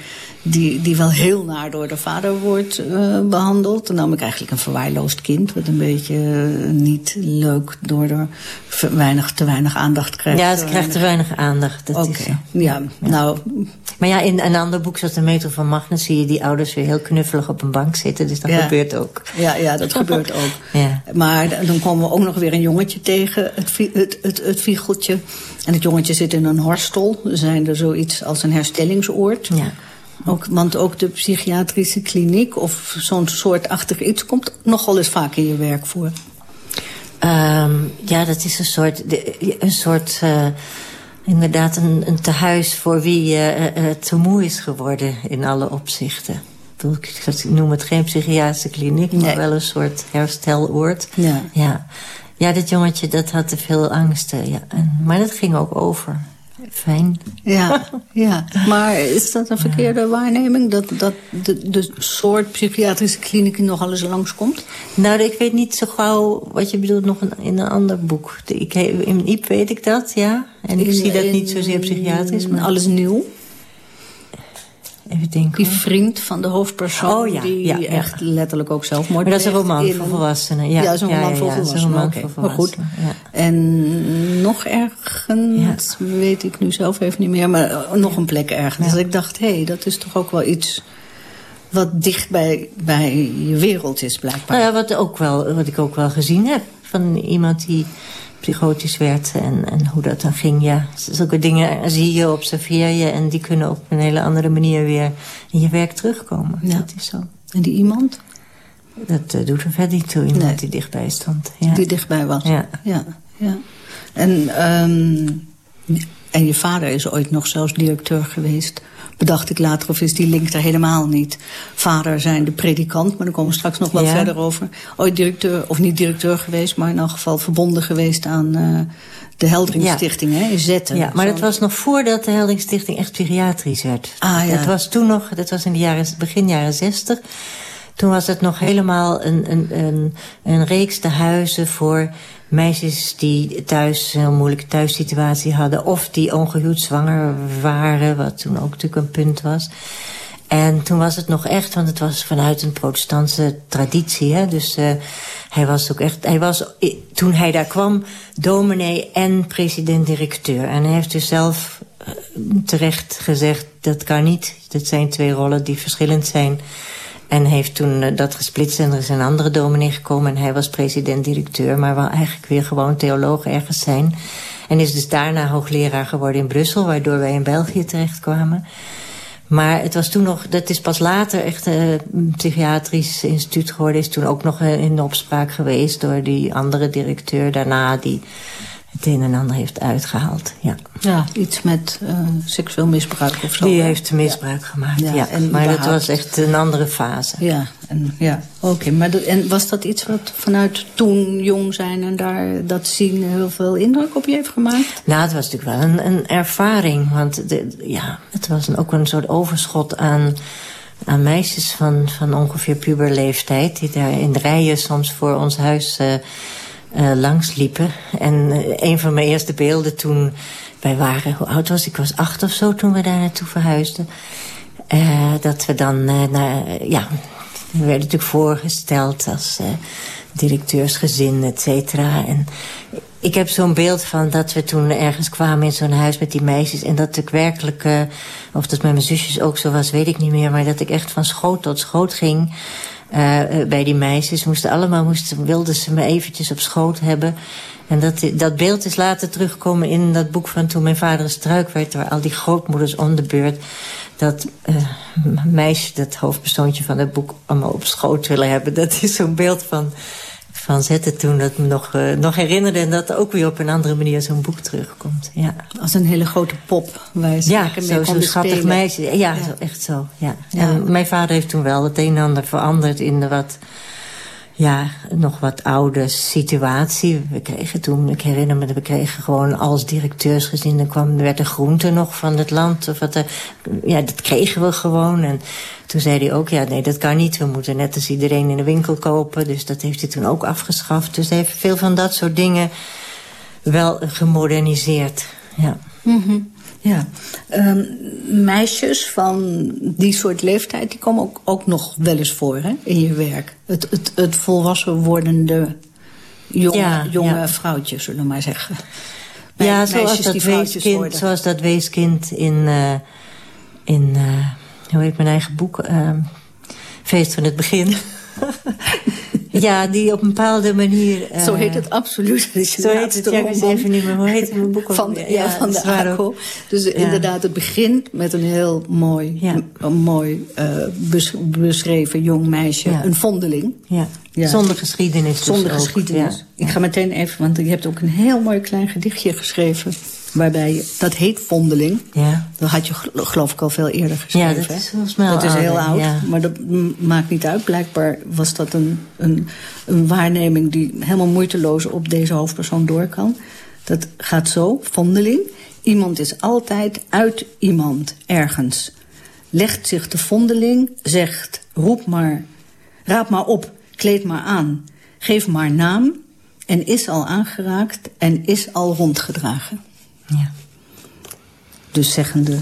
die, die wel heel naar door de vader wordt eh, behandeld. Namelijk eigenlijk een verwaarloosd kind... wat een beetje eh, niet leuk door de weinig, te weinig aandacht krijgt. Ja, het krijgt te weinig aandacht. Oké, ja, nou, maar ja, in een ander boek zoals de Metro van Magnus... zie je die ouders weer heel knuffelig op een bank zitten. Dus dat Ja. gebeurt ook. ja, ja, dat gebeurt ook. Ja. Maar dan komen we ook nog weer een jongetje tegen, het, het, het, het Viegeltje. En het jongetje zit in een horstel. We zijn er zoiets als een herstellingsoord. Ja. Ook, want ook de psychiatrische kliniek of zo'n soortachtig iets... komt nogal eens vaak in je werk voor. Um, ja, dat is een soort... Een soort uh, inderdaad een, een tehuis voor wie uh, uh, te moe is geworden in alle opzichten. Ik noem het geen psychiatrische kliniek, nee. maar wel een soort hersteloord. Ja. Ja, ja dat jongetje dat had te veel angsten. Ja. En, maar dat ging ook over. Fijn. Ja, ja, maar is dat een verkeerde ja. waarneming? Dat, dat de, de soort psychiatrische kliniek nog eens langskomt? Nou, ik weet niet zo gauw wat je bedoelt nog in een ander boek. Ik, in Iep weet ik dat, ja. En ik in, zie dat niet zozeer psychiatrisch. Maar... Alles nieuw? Even denken. Die vriend van de hoofdpersoon. Oh, ja, die ja, ja. echt letterlijk ook zelfmoord Maar dat is een roman voor volwassenen. Ja, ja, dat is een roman voor volwassenen. Oké, okay. voor maar goed. En nog ergens, weet ik nu zelf even niet meer, maar nog een plek ergens. Dus ik dacht, hé, hey, dat is toch ook wel iets wat dicht bij, bij je wereld is, blijkbaar. Nou ja, wat, ook wel, wat ik ook wel gezien heb van iemand die psychotisch werd en, en hoe dat dan ging. Ja, zulke dingen zie je, observeer je... en die kunnen op een hele andere manier weer in je werk terugkomen. Ja. Dat is zo. En die iemand? Dat uh, doet er verder niet toe, iemand nee. die dichtbij stond. Ja. Die dichtbij was. Ja. ja, ja. En, um, en je vader is ooit nog zelfs directeur geweest bedacht ik later, of is die link er helemaal niet. Vader zijn de predikant, maar daar komen we straks nog wel Ja. verder over. Ooit directeur, of niet directeur geweest, maar in elk geval verbonden geweest aan uh, de Heldringstichting hè, in Zetten. Ja, maar Zo- dat was nog voordat de Heldingstichting echt psychiatrisch werd. Ah, ja. Dat was toen nog, dat was in de jaren, begin jaren zestig. Toen was het nog helemaal een, een, een, een reeks te huizen voor meisjes die thuis een heel moeilijke thuissituatie hadden... of die ongehuwd zwanger waren, wat toen ook natuurlijk een punt was. En toen was het nog echt, want het was vanuit een protestantse traditie. Hè? Dus uh, hij was ook echt, hij was, toen hij daar kwam, dominee en president-directeur. En hij heeft dus zelf uh, terecht gezegd, dat kan niet. Dat zijn twee rollen die verschillend zijn. En heeft toen uh, dat gesplitst en er is een andere dominee gekomen... en hij was president-directeur, maar wil eigenlijk weer gewoon theoloog ergens zijn. En is dus daarna hoogleraar geworden in Brussel... waardoor wij in België terechtkwamen. Maar het was toen nog, dat is pas later echt uh, een psychiatrisch instituut geworden. Is toen ook nog uh, in opspraak geweest door die andere directeur daarna... die het een en ander heeft uitgehaald, ja. Ja, iets met uh, seksueel misbruik of zo. Die heeft misbruik ja. gemaakt, ja. Ja, en maar dat was echt een andere fase. Ja, en, ja. oké. Maar de- en was dat iets wat vanuit toen jong zijn en daar dat zien heel veel indruk op je heeft gemaakt? Nou, het was natuurlijk wel een, een ervaring. Want de, ja, het was een, ook een soort overschot aan, aan meisjes van, van ongeveer puberleeftijd... die daar in rijen soms voor ons huis uh, uh, langs liepen. En uh, een van mijn eerste beelden toen wij waren... Hoe oud was ik? Ik was acht of zo toen we daar naartoe verhuisden. Uh, dat we dan naar... Ja, we werden natuurlijk voorgesteld als directeursgezin, et cetera. En ik heb zo'n beeld van dat we toen ergens kwamen in zo'n huis met die meisjes... en dat ik werkelijk, of dat met mijn zusjes ook zo was, weet ik niet meer... maar dat ik echt van schoot tot schoot ging uh, bij die meisjes. Moesten allemaal, moesten, wilden ze me eventjes op schoot hebben... En dat, dat beeld is later teruggekomen in dat boek van toen mijn vader een struik werd... waar al die grootmoeders om de beurt dat uh, meisje, dat hoofdpersoontje van het boek... allemaal op schoot willen hebben. Dat is zo'n beeld van, van zetten toen dat me nog, uh, nog herinnerde... en dat ook weer op een andere manier zo'n boek terugkomt. Ja. Als een hele grote pop waar ze Ja, lekker mee zo'n zo schattig spelen. meisje. Ja, Ja. Zo, echt zo. Ja. Ja. En mijn vader heeft toen wel het een en ander veranderd in de wat ja, nog wat oude situatie. We kregen toen, ik herinner me, we kregen gewoon als directeursgezin... dan kwam, werd de groente nog van het land. Of wat er, ja, dat kregen we gewoon. En toen zei hij ook, ja, nee, dat kan niet. We moeten net als iedereen in de winkel kopen. Dus dat heeft hij toen ook afgeschaft. Dus hij heeft veel van dat soort dingen wel gemoderniseerd. Ja. -hmm. Ja, um, meisjes van die soort leeftijd... die komen ook, ook nog wel eens voor hè, in je werk. Het, het, het volwassen wordende jonge, Ja, jonge ja. vrouwtje, zullen we maar zeggen. Bij Ja, zoals dat, weeskind, zoals dat weeskind in, uh, in uh, hoe heet mijn eigen boek? Uh, Feest van het begin. Ja, die op een bepaalde manier... Uh, zo heet het absoluut. zo heet het, ja, ik even niet meer. Hoe heet mijn boek van, ja, ja, van de ACO. Dus ja. inderdaad, het begint met een heel mooi, een mooi uh, bes, beschreven jong meisje. Een vondeling. Ja. Zonder geschiedenis dus Zonder geschiedenis. Ik ga meteen even, want je hebt ook een heel mooi klein gedichtje geschreven waarbij dat heet vondeling. Ja. Dat had je geloof ik al veel eerder geschreven. Ja, dat is volgens mij Dat is heel oud, ja. maar dat maakt niet uit. Blijkbaar was dat een, een, een waarneming die helemaal moeiteloos op deze hoofdpersoon door kan. Dat gaat zo, vondeling. Iemand is altijd uit iemand, ergens. Legt zich de vondeling, zegt, roep maar, raap maar op, kleed maar aan. Geef maar naam en is al aangeraakt en is al rondgedragen. Ja. Dus zeggende,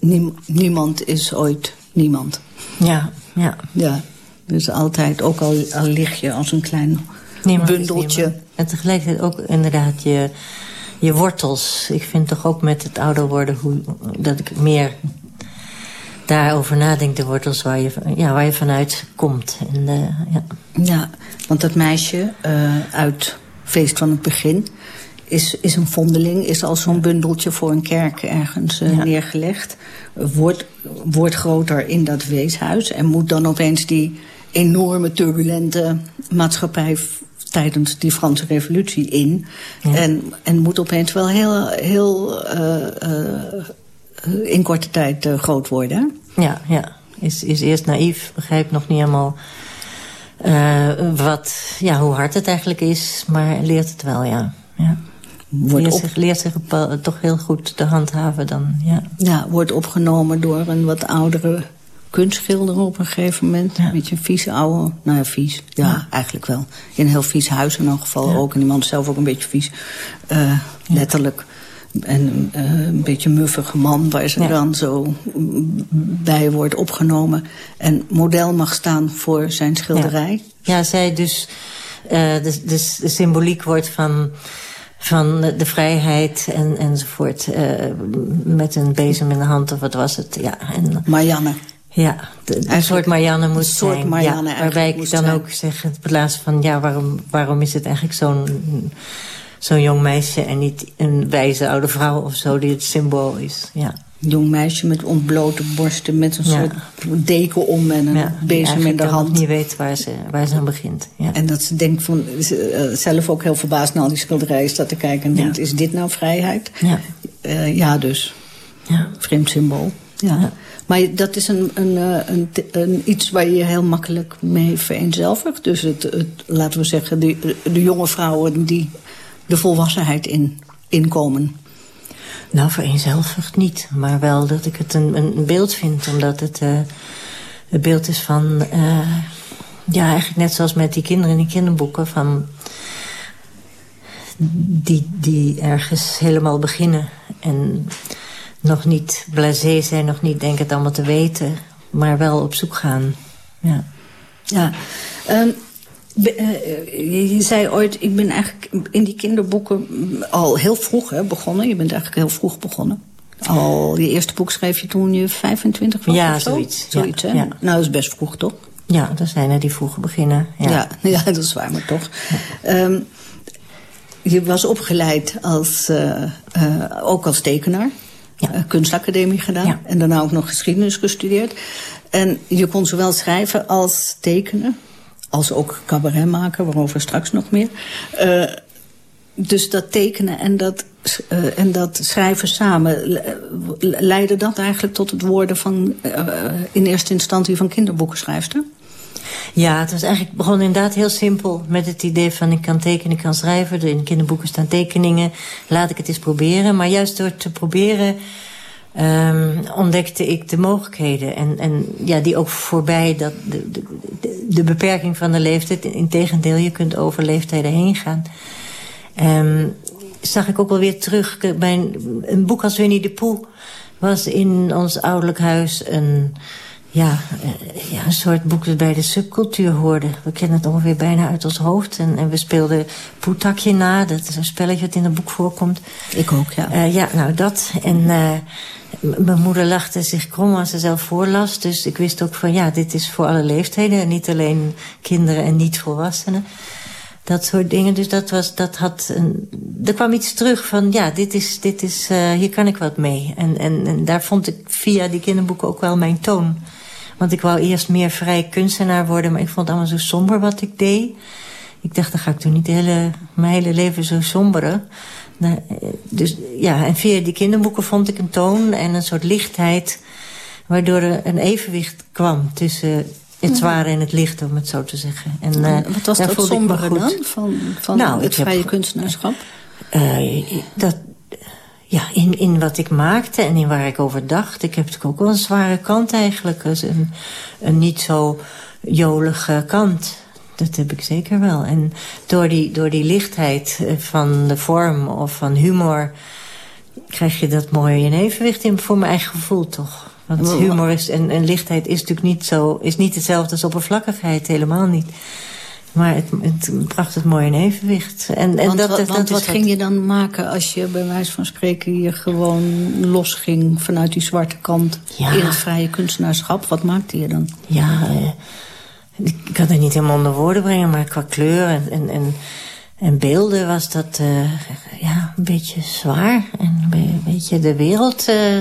niem, niemand is ooit niemand. Ja, ja. Ja, dus altijd, ook al, al lig je als een klein niemand bundeltje. En tegelijkertijd ook inderdaad je, je wortels. Ik vind toch ook met het ouder worden hoe, dat ik meer daarover nadenk, de wortels waar je, ja, waar je vanuit komt. En, uh, ja. ja, want dat meisje uh, uit Feest van het Begin is, is een vondeling, is al zo'n bundeltje voor een kerk ergens uh, ja. neergelegd. Wordt, wordt groter in dat weeshuis en moet dan opeens die enorme turbulente maatschappij tijdens die Franse revolutie in. Ja. En, en moet opeens wel heel, heel in korte tijd groot worden. Ja, ja. Is, is eerst naïef, begrijpt nog niet helemaal uh, wat, ja, hoe hard het eigenlijk is, maar leert het wel, ja. ja. Wordt leert, op... zich, leert zich toch heel goed te handhaven dan, ja. Ja, wordt opgenomen door een wat oudere kunstschilder op een gegeven moment. Ja. Een beetje een vieze oude, nou ja, vies. Ja, ja, eigenlijk wel. In een heel vies huis in elk geval ook. En die man zelf ook een beetje vies. Uh, letterlijk. En uh, een beetje muffige man waar ze dan zo bij wordt opgenomen. En model mag staan voor zijn schilderij. Ja, ja zij dus... Uh, de, de, de symboliek wordt van van de vrijheid en, enzovoort. Uh, met een bezem in de hand of wat was het. Ja, en, Marianne. Ja, de, een soort Marianne moet een soort zijn. Marianne ja, waarbij ik dan zijn. ook zeg, in plaats van... ja, waarom, waarom is het eigenlijk zo'n zo'n jong meisje... en niet een wijze oude vrouw of zo die het symbool is. Ja. Jong meisje met ontblote borsten... met een ja. soort deken om en een ja, bezem in de hand. niet weet waar ze, waar ze aan begint. Ja. En dat ze denkt van... Uh, zelf ook heel verbaasd naar al die schilderijen staat te kijken... en denkt, is dit nou vrijheid? Ja, uh, ja dus. Ja. Vreemd symbool. Ja. Maar dat is een, een, een, een, iets waar je je heel makkelijk mee vereenzelvigt. Dus het, het, laten we zeggen, de, de jonge vrouwen die de volwassenheid in, inkomen. Nou, vereenzelvigd niet. Maar wel dat ik het een, een beeld vind. Omdat het uh, het beeld is van... Uh, ja, eigenlijk net zoals met die kinderen in die kinderboeken. Van die, die ergens helemaal beginnen. En nog niet blasé zijn, nog niet denken het allemaal te weten. Maar wel op zoek gaan. Ja. Ja. Um, je zei ooit, ik ben eigenlijk in die kinderboeken al heel vroeg hè, begonnen. Je bent eigenlijk heel vroeg begonnen. Al je eerste boek schreef je toen je 25 was ja, of zo? zoiets. zoiets ja, hè? Ja. Nou, dat is best vroeg, toch? Ja, er zijn er die vroeg beginnen. Ja, ja, ja dat is waar, maar toch. Um, je was opgeleid als, uh, uh, ook als tekenaar. Ja. Uh, kunstacademie gedaan. En daarna ook nog geschiedenis gestudeerd. En je kon zowel schrijven als tekenen als ook cabaret maken, waarover straks nog meer. Uh, dus dat tekenen en dat, uh, en dat schrijven samen... leidde dat eigenlijk tot het worden van... Uh, in eerste instantie van kinderboekenschrijfster? Ja, het was eigenlijk begon inderdaad heel simpel met het idee van ik kan tekenen, ik kan schrijven. In kinderboeken staan tekeningen, laat ik het eens proberen. Maar juist door te proberen um, ontdekte ik de mogelijkheden. En, en ja, die ook voorbij dat de, de, de, beperking van de leeftijd. Integendeel, je kunt over leeftijden heen gaan. Um, zag ik ook wel weer terug. Bij een, een boek als Winnie de Pooh was in ons ouderlijk huis een... ja, eh, ja, een soort boek dat bij de subcultuur hoorde. We kennen het ongeveer bijna uit ons hoofd. En, en we speelden Poetakje na. Dat is een spelletje dat in het boek voorkomt. Ik ook, ja. Uh, ja, nou dat. En uh, mijn moeder lachte zich krom als ze zelf voorlas. Dus ik wist ook van ja, dit is voor alle leeftijden. En niet alleen kinderen en niet-volwassenen. Dat soort dingen. Dus dat was, dat had een, er kwam iets terug van, ja, dit is, dit is, uh, hier kan ik wat mee. En, en, en daar vond ik via die kinderboeken ook wel mijn toon. Want ik wou eerst meer vrij kunstenaar worden, maar ik vond het allemaal zo somber wat ik deed. Ik dacht, dan ga ik toch niet hele, mijn hele leven zo somberen. Nou, dus ja, en via die kinderboeken vond ik een toon en een soort lichtheid... waardoor er een evenwicht kwam tussen het zware en het lichte, om het zo te zeggen. En, uh, Wat was dat sombere dan, van, van nou, het vrije heb, kunstenaarschap? Uh, dat, ja, in, in wat ik maakte en in waar ik over dacht. Ik heb natuurlijk ook wel een zware kant eigenlijk. Dus een, een niet zo jolige kant. Dat heb ik zeker wel. En door die, door die lichtheid van de vorm of van humor... krijg je dat mooie in evenwicht in, voor mijn eigen gevoel toch. Want humor is, en, en lichtheid is natuurlijk niet, zo, is niet hetzelfde als oppervlakkigheid. Helemaal niet. Maar het, het bracht het mooi in evenwicht. En, en want, dat, wat, dat, want dat wat ging je dan maken als je bij wijze van spreken... hier gewoon losging vanuit die zwarte kant Ja. in het vrije kunstenaarschap? Wat maakte je dan? Ja, eh, ik kan het niet helemaal onder woorden brengen, maar qua kleur en, en, en, en beelden was dat eh, ja, een beetje zwaar. En een be- beetje de wereld. eh,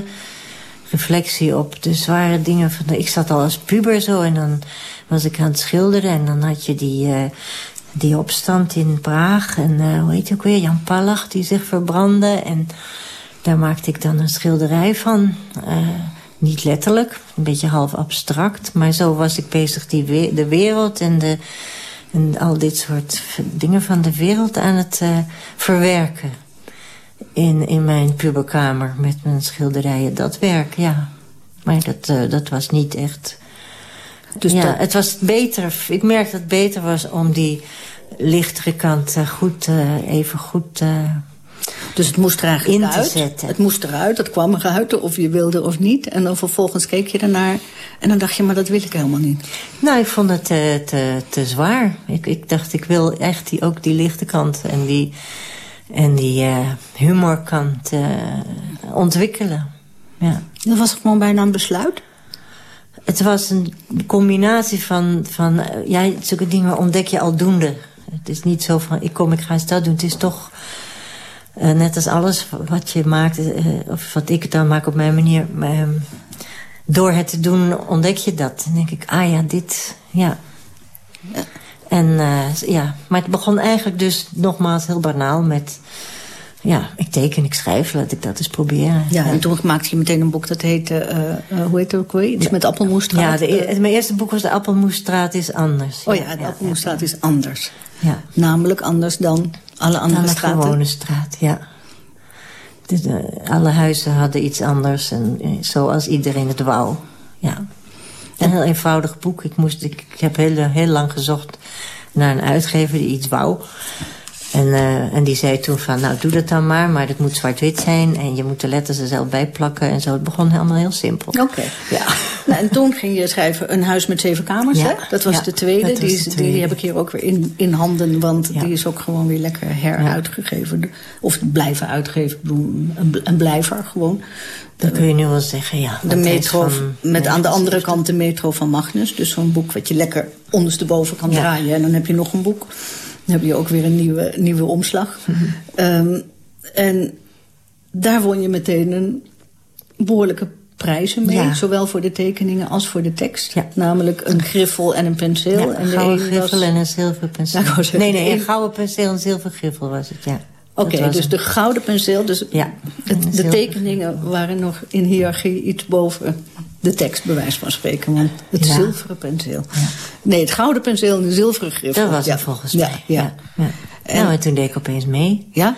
reflectie op de zware dingen. Van de, ik zat al als puber zo en dan was ik aan het schilderen. En dan had je die, eh, die opstand in Praag. En eh, hoe heet je ook weer? Jan Palach die zich verbrandde. En daar maakte ik dan een schilderij van. Eh, niet letterlijk, een beetje half abstract. Maar zo was ik bezig die de wereld en, de, en al dit soort dingen van de wereld aan het verwerken. In, in mijn puberkamer met mijn schilderijen. Dat werk, ja. Maar dat, eh, dat was niet echt... Dus ja, dat- het was beter. Ik merkte dat het beter was om die lichtere kant eh, goed, eh, even goed... Dus het moest er eigenlijk In te uit. zetten. Het moest eruit, het kwam eruit, of je wilde of niet. En dan vervolgens keek je ernaar en dan dacht je, maar dat wil ik helemaal niet. Nou, ik vond het te, te, te zwaar. Ik, ik dacht, ik wil echt die, ook die lichte kant en die, en die eh, humorkant eh, ontwikkelen. Ja. Dat was gewoon bijna een besluit. Het was een combinatie van, van eh, ja, zulke dingen ontdek je aldoende. Het is niet zo van, ik kom, ik ga eens dat doen. Het is toch, net als alles wat je maakt, of wat ik dan maak op mijn manier... eh, door het te doen ontdek je dat. Dan denk ik, ah ja, dit, ja. En eh, ja, maar het begon eigenlijk dus nogmaals heel banaal met... Ja, ik teken, ik schrijf, laat ik dat eens proberen. Ja, en toen maakte je meteen een boek dat heette, eh, eh, hoe heet het ook weer? Iets met appelmoestraat. Ja, de, e- mijn eerste boek was De Appelmoesstraat is anders. Oh ja, de appelmoestraat is anders. Ja. Namelijk anders dan alle andere Dan straten. gewone straat, ja. De, alle huizen hadden iets anders en zoals iedereen het wou. Ja. Een heel eenvoudig boek. Ik, moest, ik, ik heb heel, heel lang gezocht naar een uitgever die iets wou. En, eh, en die zei toen van, nou doe dat dan maar, maar het moet zwart-wit zijn... en je moet de letters er zelf bij plakken en zo. Het begon helemaal heel simpel. Oké. Ja. Nou, en toen ging je schrijven Een huis met zeven kamers. Ja, hè? Dat was ja, de tweede. dat was die, de Die, heb ik hier ook weer in, in handen. Want Ja. die is ook gewoon weer lekker heruitgegeven. Of blijven uitgeven. Een, een blijver gewoon. Dat kun je nu wel zeggen, ja. De metro, van met aan de andere 79. kant de metro van Magnus. Dus zo'n boek wat je lekker ondersteboven kan draaien. En dan heb je nog een boek. Dan heb je ook weer een nieuwe, nieuwe omslag. Ehm, en daar won je meteen een behoorlijke prijzen mee. Ja. Zowel voor de tekeningen als voor de tekst. Ja. Namelijk een griffel en een penseel. Ja, en een de gouden griffel was- en een zilveren penseel. Zeggen, nee, nee, een gouden penseel en een zilveren griffel was het, ja. Oké, dus de gouden penseel. Dus Ja, het- de tekeningen waren nog in hiërarchie iets boven de tekst, bij wijze van spreken. Want het Ja. zilveren penseel. Nee, het gouden penseel en de zilveren griffel. Dat was ja. het volgens Ja, mij. Ja. Ja, ja. En- Nou, en toen deed ik opeens mee. Ja?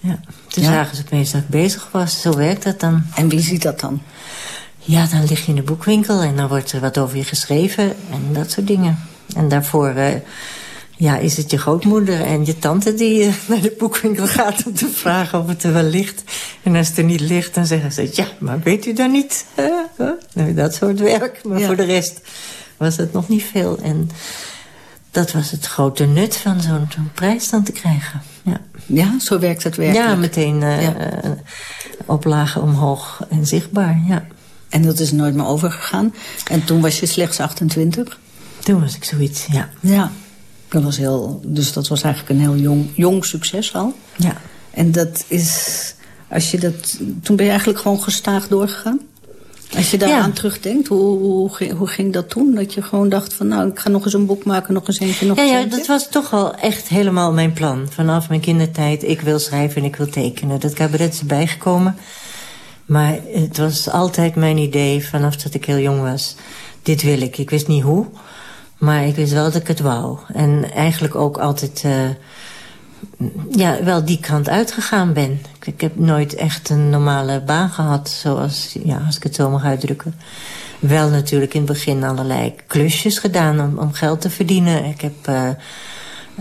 Ja. Toen Ja. zagen ze opeens dat ik bezig was. Zo werkt dat dan. En wie ziet dat dan? Ja, dan lig je in de boekwinkel en dan wordt er wat over je geschreven en dat soort dingen. En daarvoor, eh, Ja, is het je grootmoeder en je tante die eh, naar de boekwinkel gaat... om te vragen of het er wel ligt. En als het er niet ligt, dan zeggen ze... ja, maar weet u dan niet? Nou, dat soort werk. Maar voor de rest was het nog niet veel. En dat was het grote nut van zo'n prijs dan te krijgen. Ja. ja, zo werkt het werkelijk. Ja, meteen uh, ja. oplagen omhoog en zichtbaar, ja. En dat is nooit meer overgegaan. En toen was je slechts 28? Toen was ik zoiets, ja. Ja, dat was heel, dus dat was eigenlijk een heel jong, jong succes al. Ja. En dat is, als je dat, toen ben je eigenlijk gewoon gestaag doorgegaan? Als je daaraan ja. terugdenkt, hoe, hoe, hoe, ging dat toen? Dat je gewoon dacht van, nou, ik ga nog eens een boek maken, nog eens eentje, nog ja, eens ja, eentje? dat was toch wel echt helemaal mijn plan. Vanaf mijn kindertijd, ik wil schrijven en ik wil tekenen. Dat cabaret is bijgekomen. Maar het was altijd mijn idee, vanaf dat ik heel jong was. Dit wil ik. Ik wist niet hoe, maar ik wist wel dat ik het wou. En eigenlijk ook altijd... Uh, ja, wel die kant uitgegaan ben. Ik, heb nooit echt een normale baan gehad, zoals, ja, als ik het zo mag uitdrukken. Wel natuurlijk in het begin allerlei klusjes gedaan om, om geld te verdienen. Ik heb uh,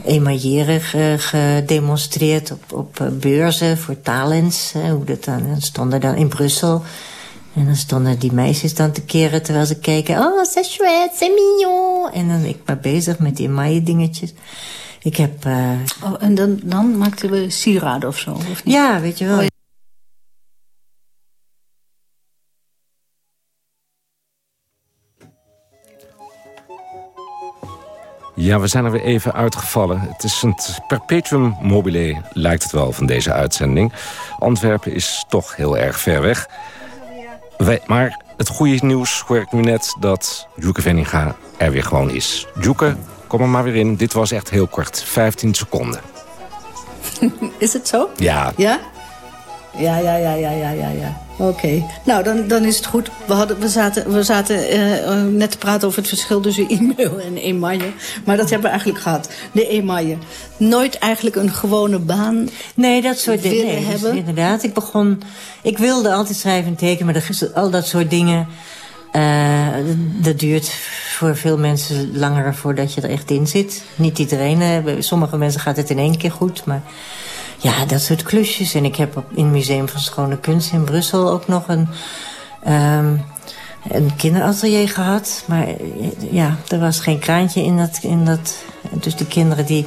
emailleren ge, gedemonstreerd op, op beurzen voor talents. Hoe dat dan stonden dan in Brussel... En dan stonden die meisjes dan te keren terwijl ze keken. Oh, c'est chouette, c'est mignon. En dan ik maar bezig met die emaille dingetjes. Ik heb... Uh... Oh, en dan, dan maakten we sieraden of zo, of niet? Ja, weet je wel. Oh, ja. Ja, we zijn er weer even uitgevallen. Het is een perpetuum mobile, lijkt het wel, van deze uitzending. Antwerpen is toch heel erg ver weg. Maar het goede nieuws hoor ik nu net dat Joeke Venninga er weer gewoon is. Joeke, kom er maar weer in. Dit was echt heel kort. 15 seconden. Is het zo? Ja. Ja? Ja, ja, ja, ja, ja, ja, ja. Oké. Okay. Nou, dan, dan is het goed. We, hadden, we zaten, we zaten uh, net te praten over het verschil tussen e-mail en emaille. Maar dat hebben we eigenlijk gehad. De emaille. Nooit eigenlijk een gewone baan Nee, dat soort dingen nee, hebben. Dus inderdaad, ik begon... Ik wilde altijd schrijven en tekenen, maar dat, al dat soort dingen... Uh, dat duurt voor veel mensen langer voordat je er echt in zit. Niet iedereen. Uh, sommige mensen gaat het in één keer goed, maar... Ja, dat soort klusjes. En ik heb op, in het Museum van Schone Kunst in Brussel ook nog een, um, een kinderatelier gehad. Maar ja, er was geen kraantje in dat... In dat dus de kinderen die,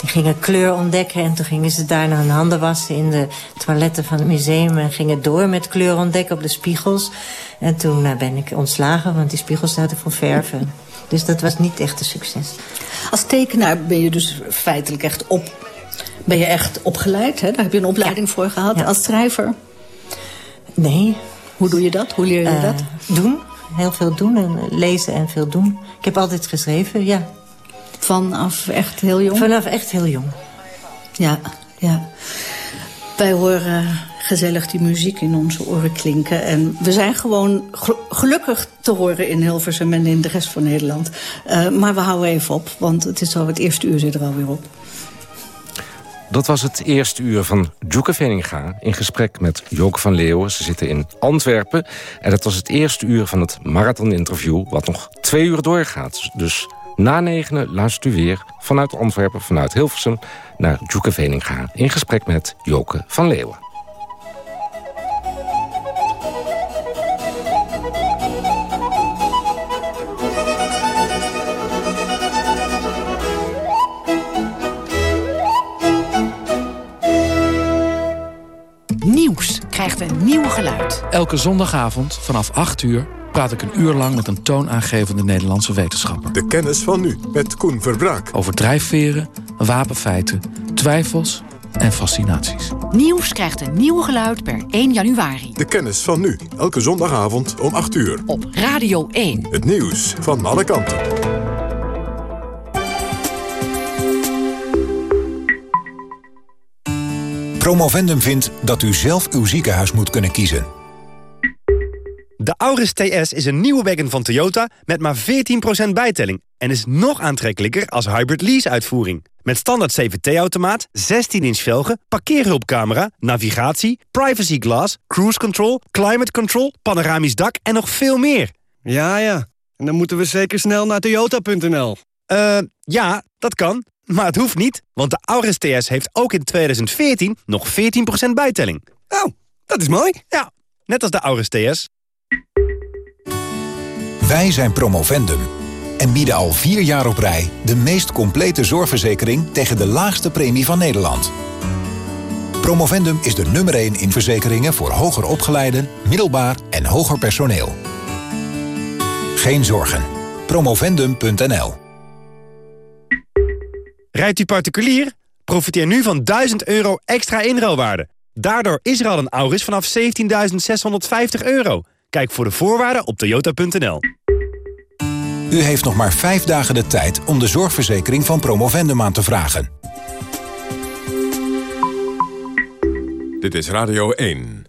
die gingen kleur ontdekken... en toen gingen ze daarna hun handen wassen in de toiletten van het museum... en gingen door met kleur ontdekken op de spiegels. En toen nou, ben ik ontslagen, want die spiegels zaten vol verven. Dus dat was niet echt een succes. Als tekenaar ben je dus feitelijk echt op ben je echt opgeleid? Hè? Daar heb je een opleiding ja. voor gehad. Ja. Als schrijver? Nee. Hoe doe je dat? Hoe leer je uh, dat? Doen. Heel veel doen. En lezen en veel doen. Ik heb altijd geschreven, ja. Vanaf echt heel jong? Vanaf echt heel jong. Ja, ja. Wij horen gezellig die muziek in onze oren klinken. En we zijn gewoon gelukkig te horen in Hilversum en in de rest van Nederland. Uh, maar we houden even op, want het is al het eerste uur zit er alweer op. Dat was het eerste uur van Djoeke Veninga in gesprek met Joke van Leeuwen. Ze zitten in Antwerpen. En dat was het eerste uur van het marathoninterview... wat nog twee uur doorgaat. Dus na negenen luistert u weer vanuit Antwerpen, vanuit Hilversum... naar Djoeke Veninga in gesprek met Joke van Leeuwen. Een nieuw geluid. Elke zondagavond vanaf 8 uur praat ik een uur lang met een toonaangevende Nederlandse wetenschapper. De kennis van nu, met Koen Verbraak. Over drijfveren, wapenfeiten, twijfels en fascinaties. Nieuws krijgt een nieuw geluid per 1 januari. De kennis van nu, elke zondagavond om 8 uur. Op Radio 1. Het nieuws van alle kanten. Promovendum vindt dat u zelf uw ziekenhuis moet kunnen kiezen. De Auris TS is een nieuwe wagon van Toyota met maar 14% bijtelling... en is nog aantrekkelijker als hybrid lease-uitvoering. Met standaard CVT-automaat, 16-inch velgen, parkeerhulpcamera... navigatie, privacy glass, cruise control, climate control... panoramisch dak en nog veel meer. Ja, ja. En dan moeten we zeker snel naar toyota.nl. Uh, ja, dat kan. Maar het hoeft niet, want de Auris TS heeft ook in 2014 nog 14% bijtelling. Oh, dat is mooi. Ja, net als de Auris TS. Wij zijn Promovendum en bieden al vier jaar op rij... de meest complete zorgverzekering tegen de laagste premie van Nederland. Promovendum is de nummer 1 in verzekeringen voor hoger opgeleiden, middelbaar en hoger personeel. Geen zorgen. Promovendum.nl Rijdt u particulier? Profiteer nu van 1000 euro extra inruilwaarde. Daardoor is er al een Auris vanaf 17.650 euro. Kijk voor de voorwaarden op toyota.nl. U heeft nog maar vijf dagen de tijd om de zorgverzekering van Promovendum aan te vragen. Dit is Radio 1.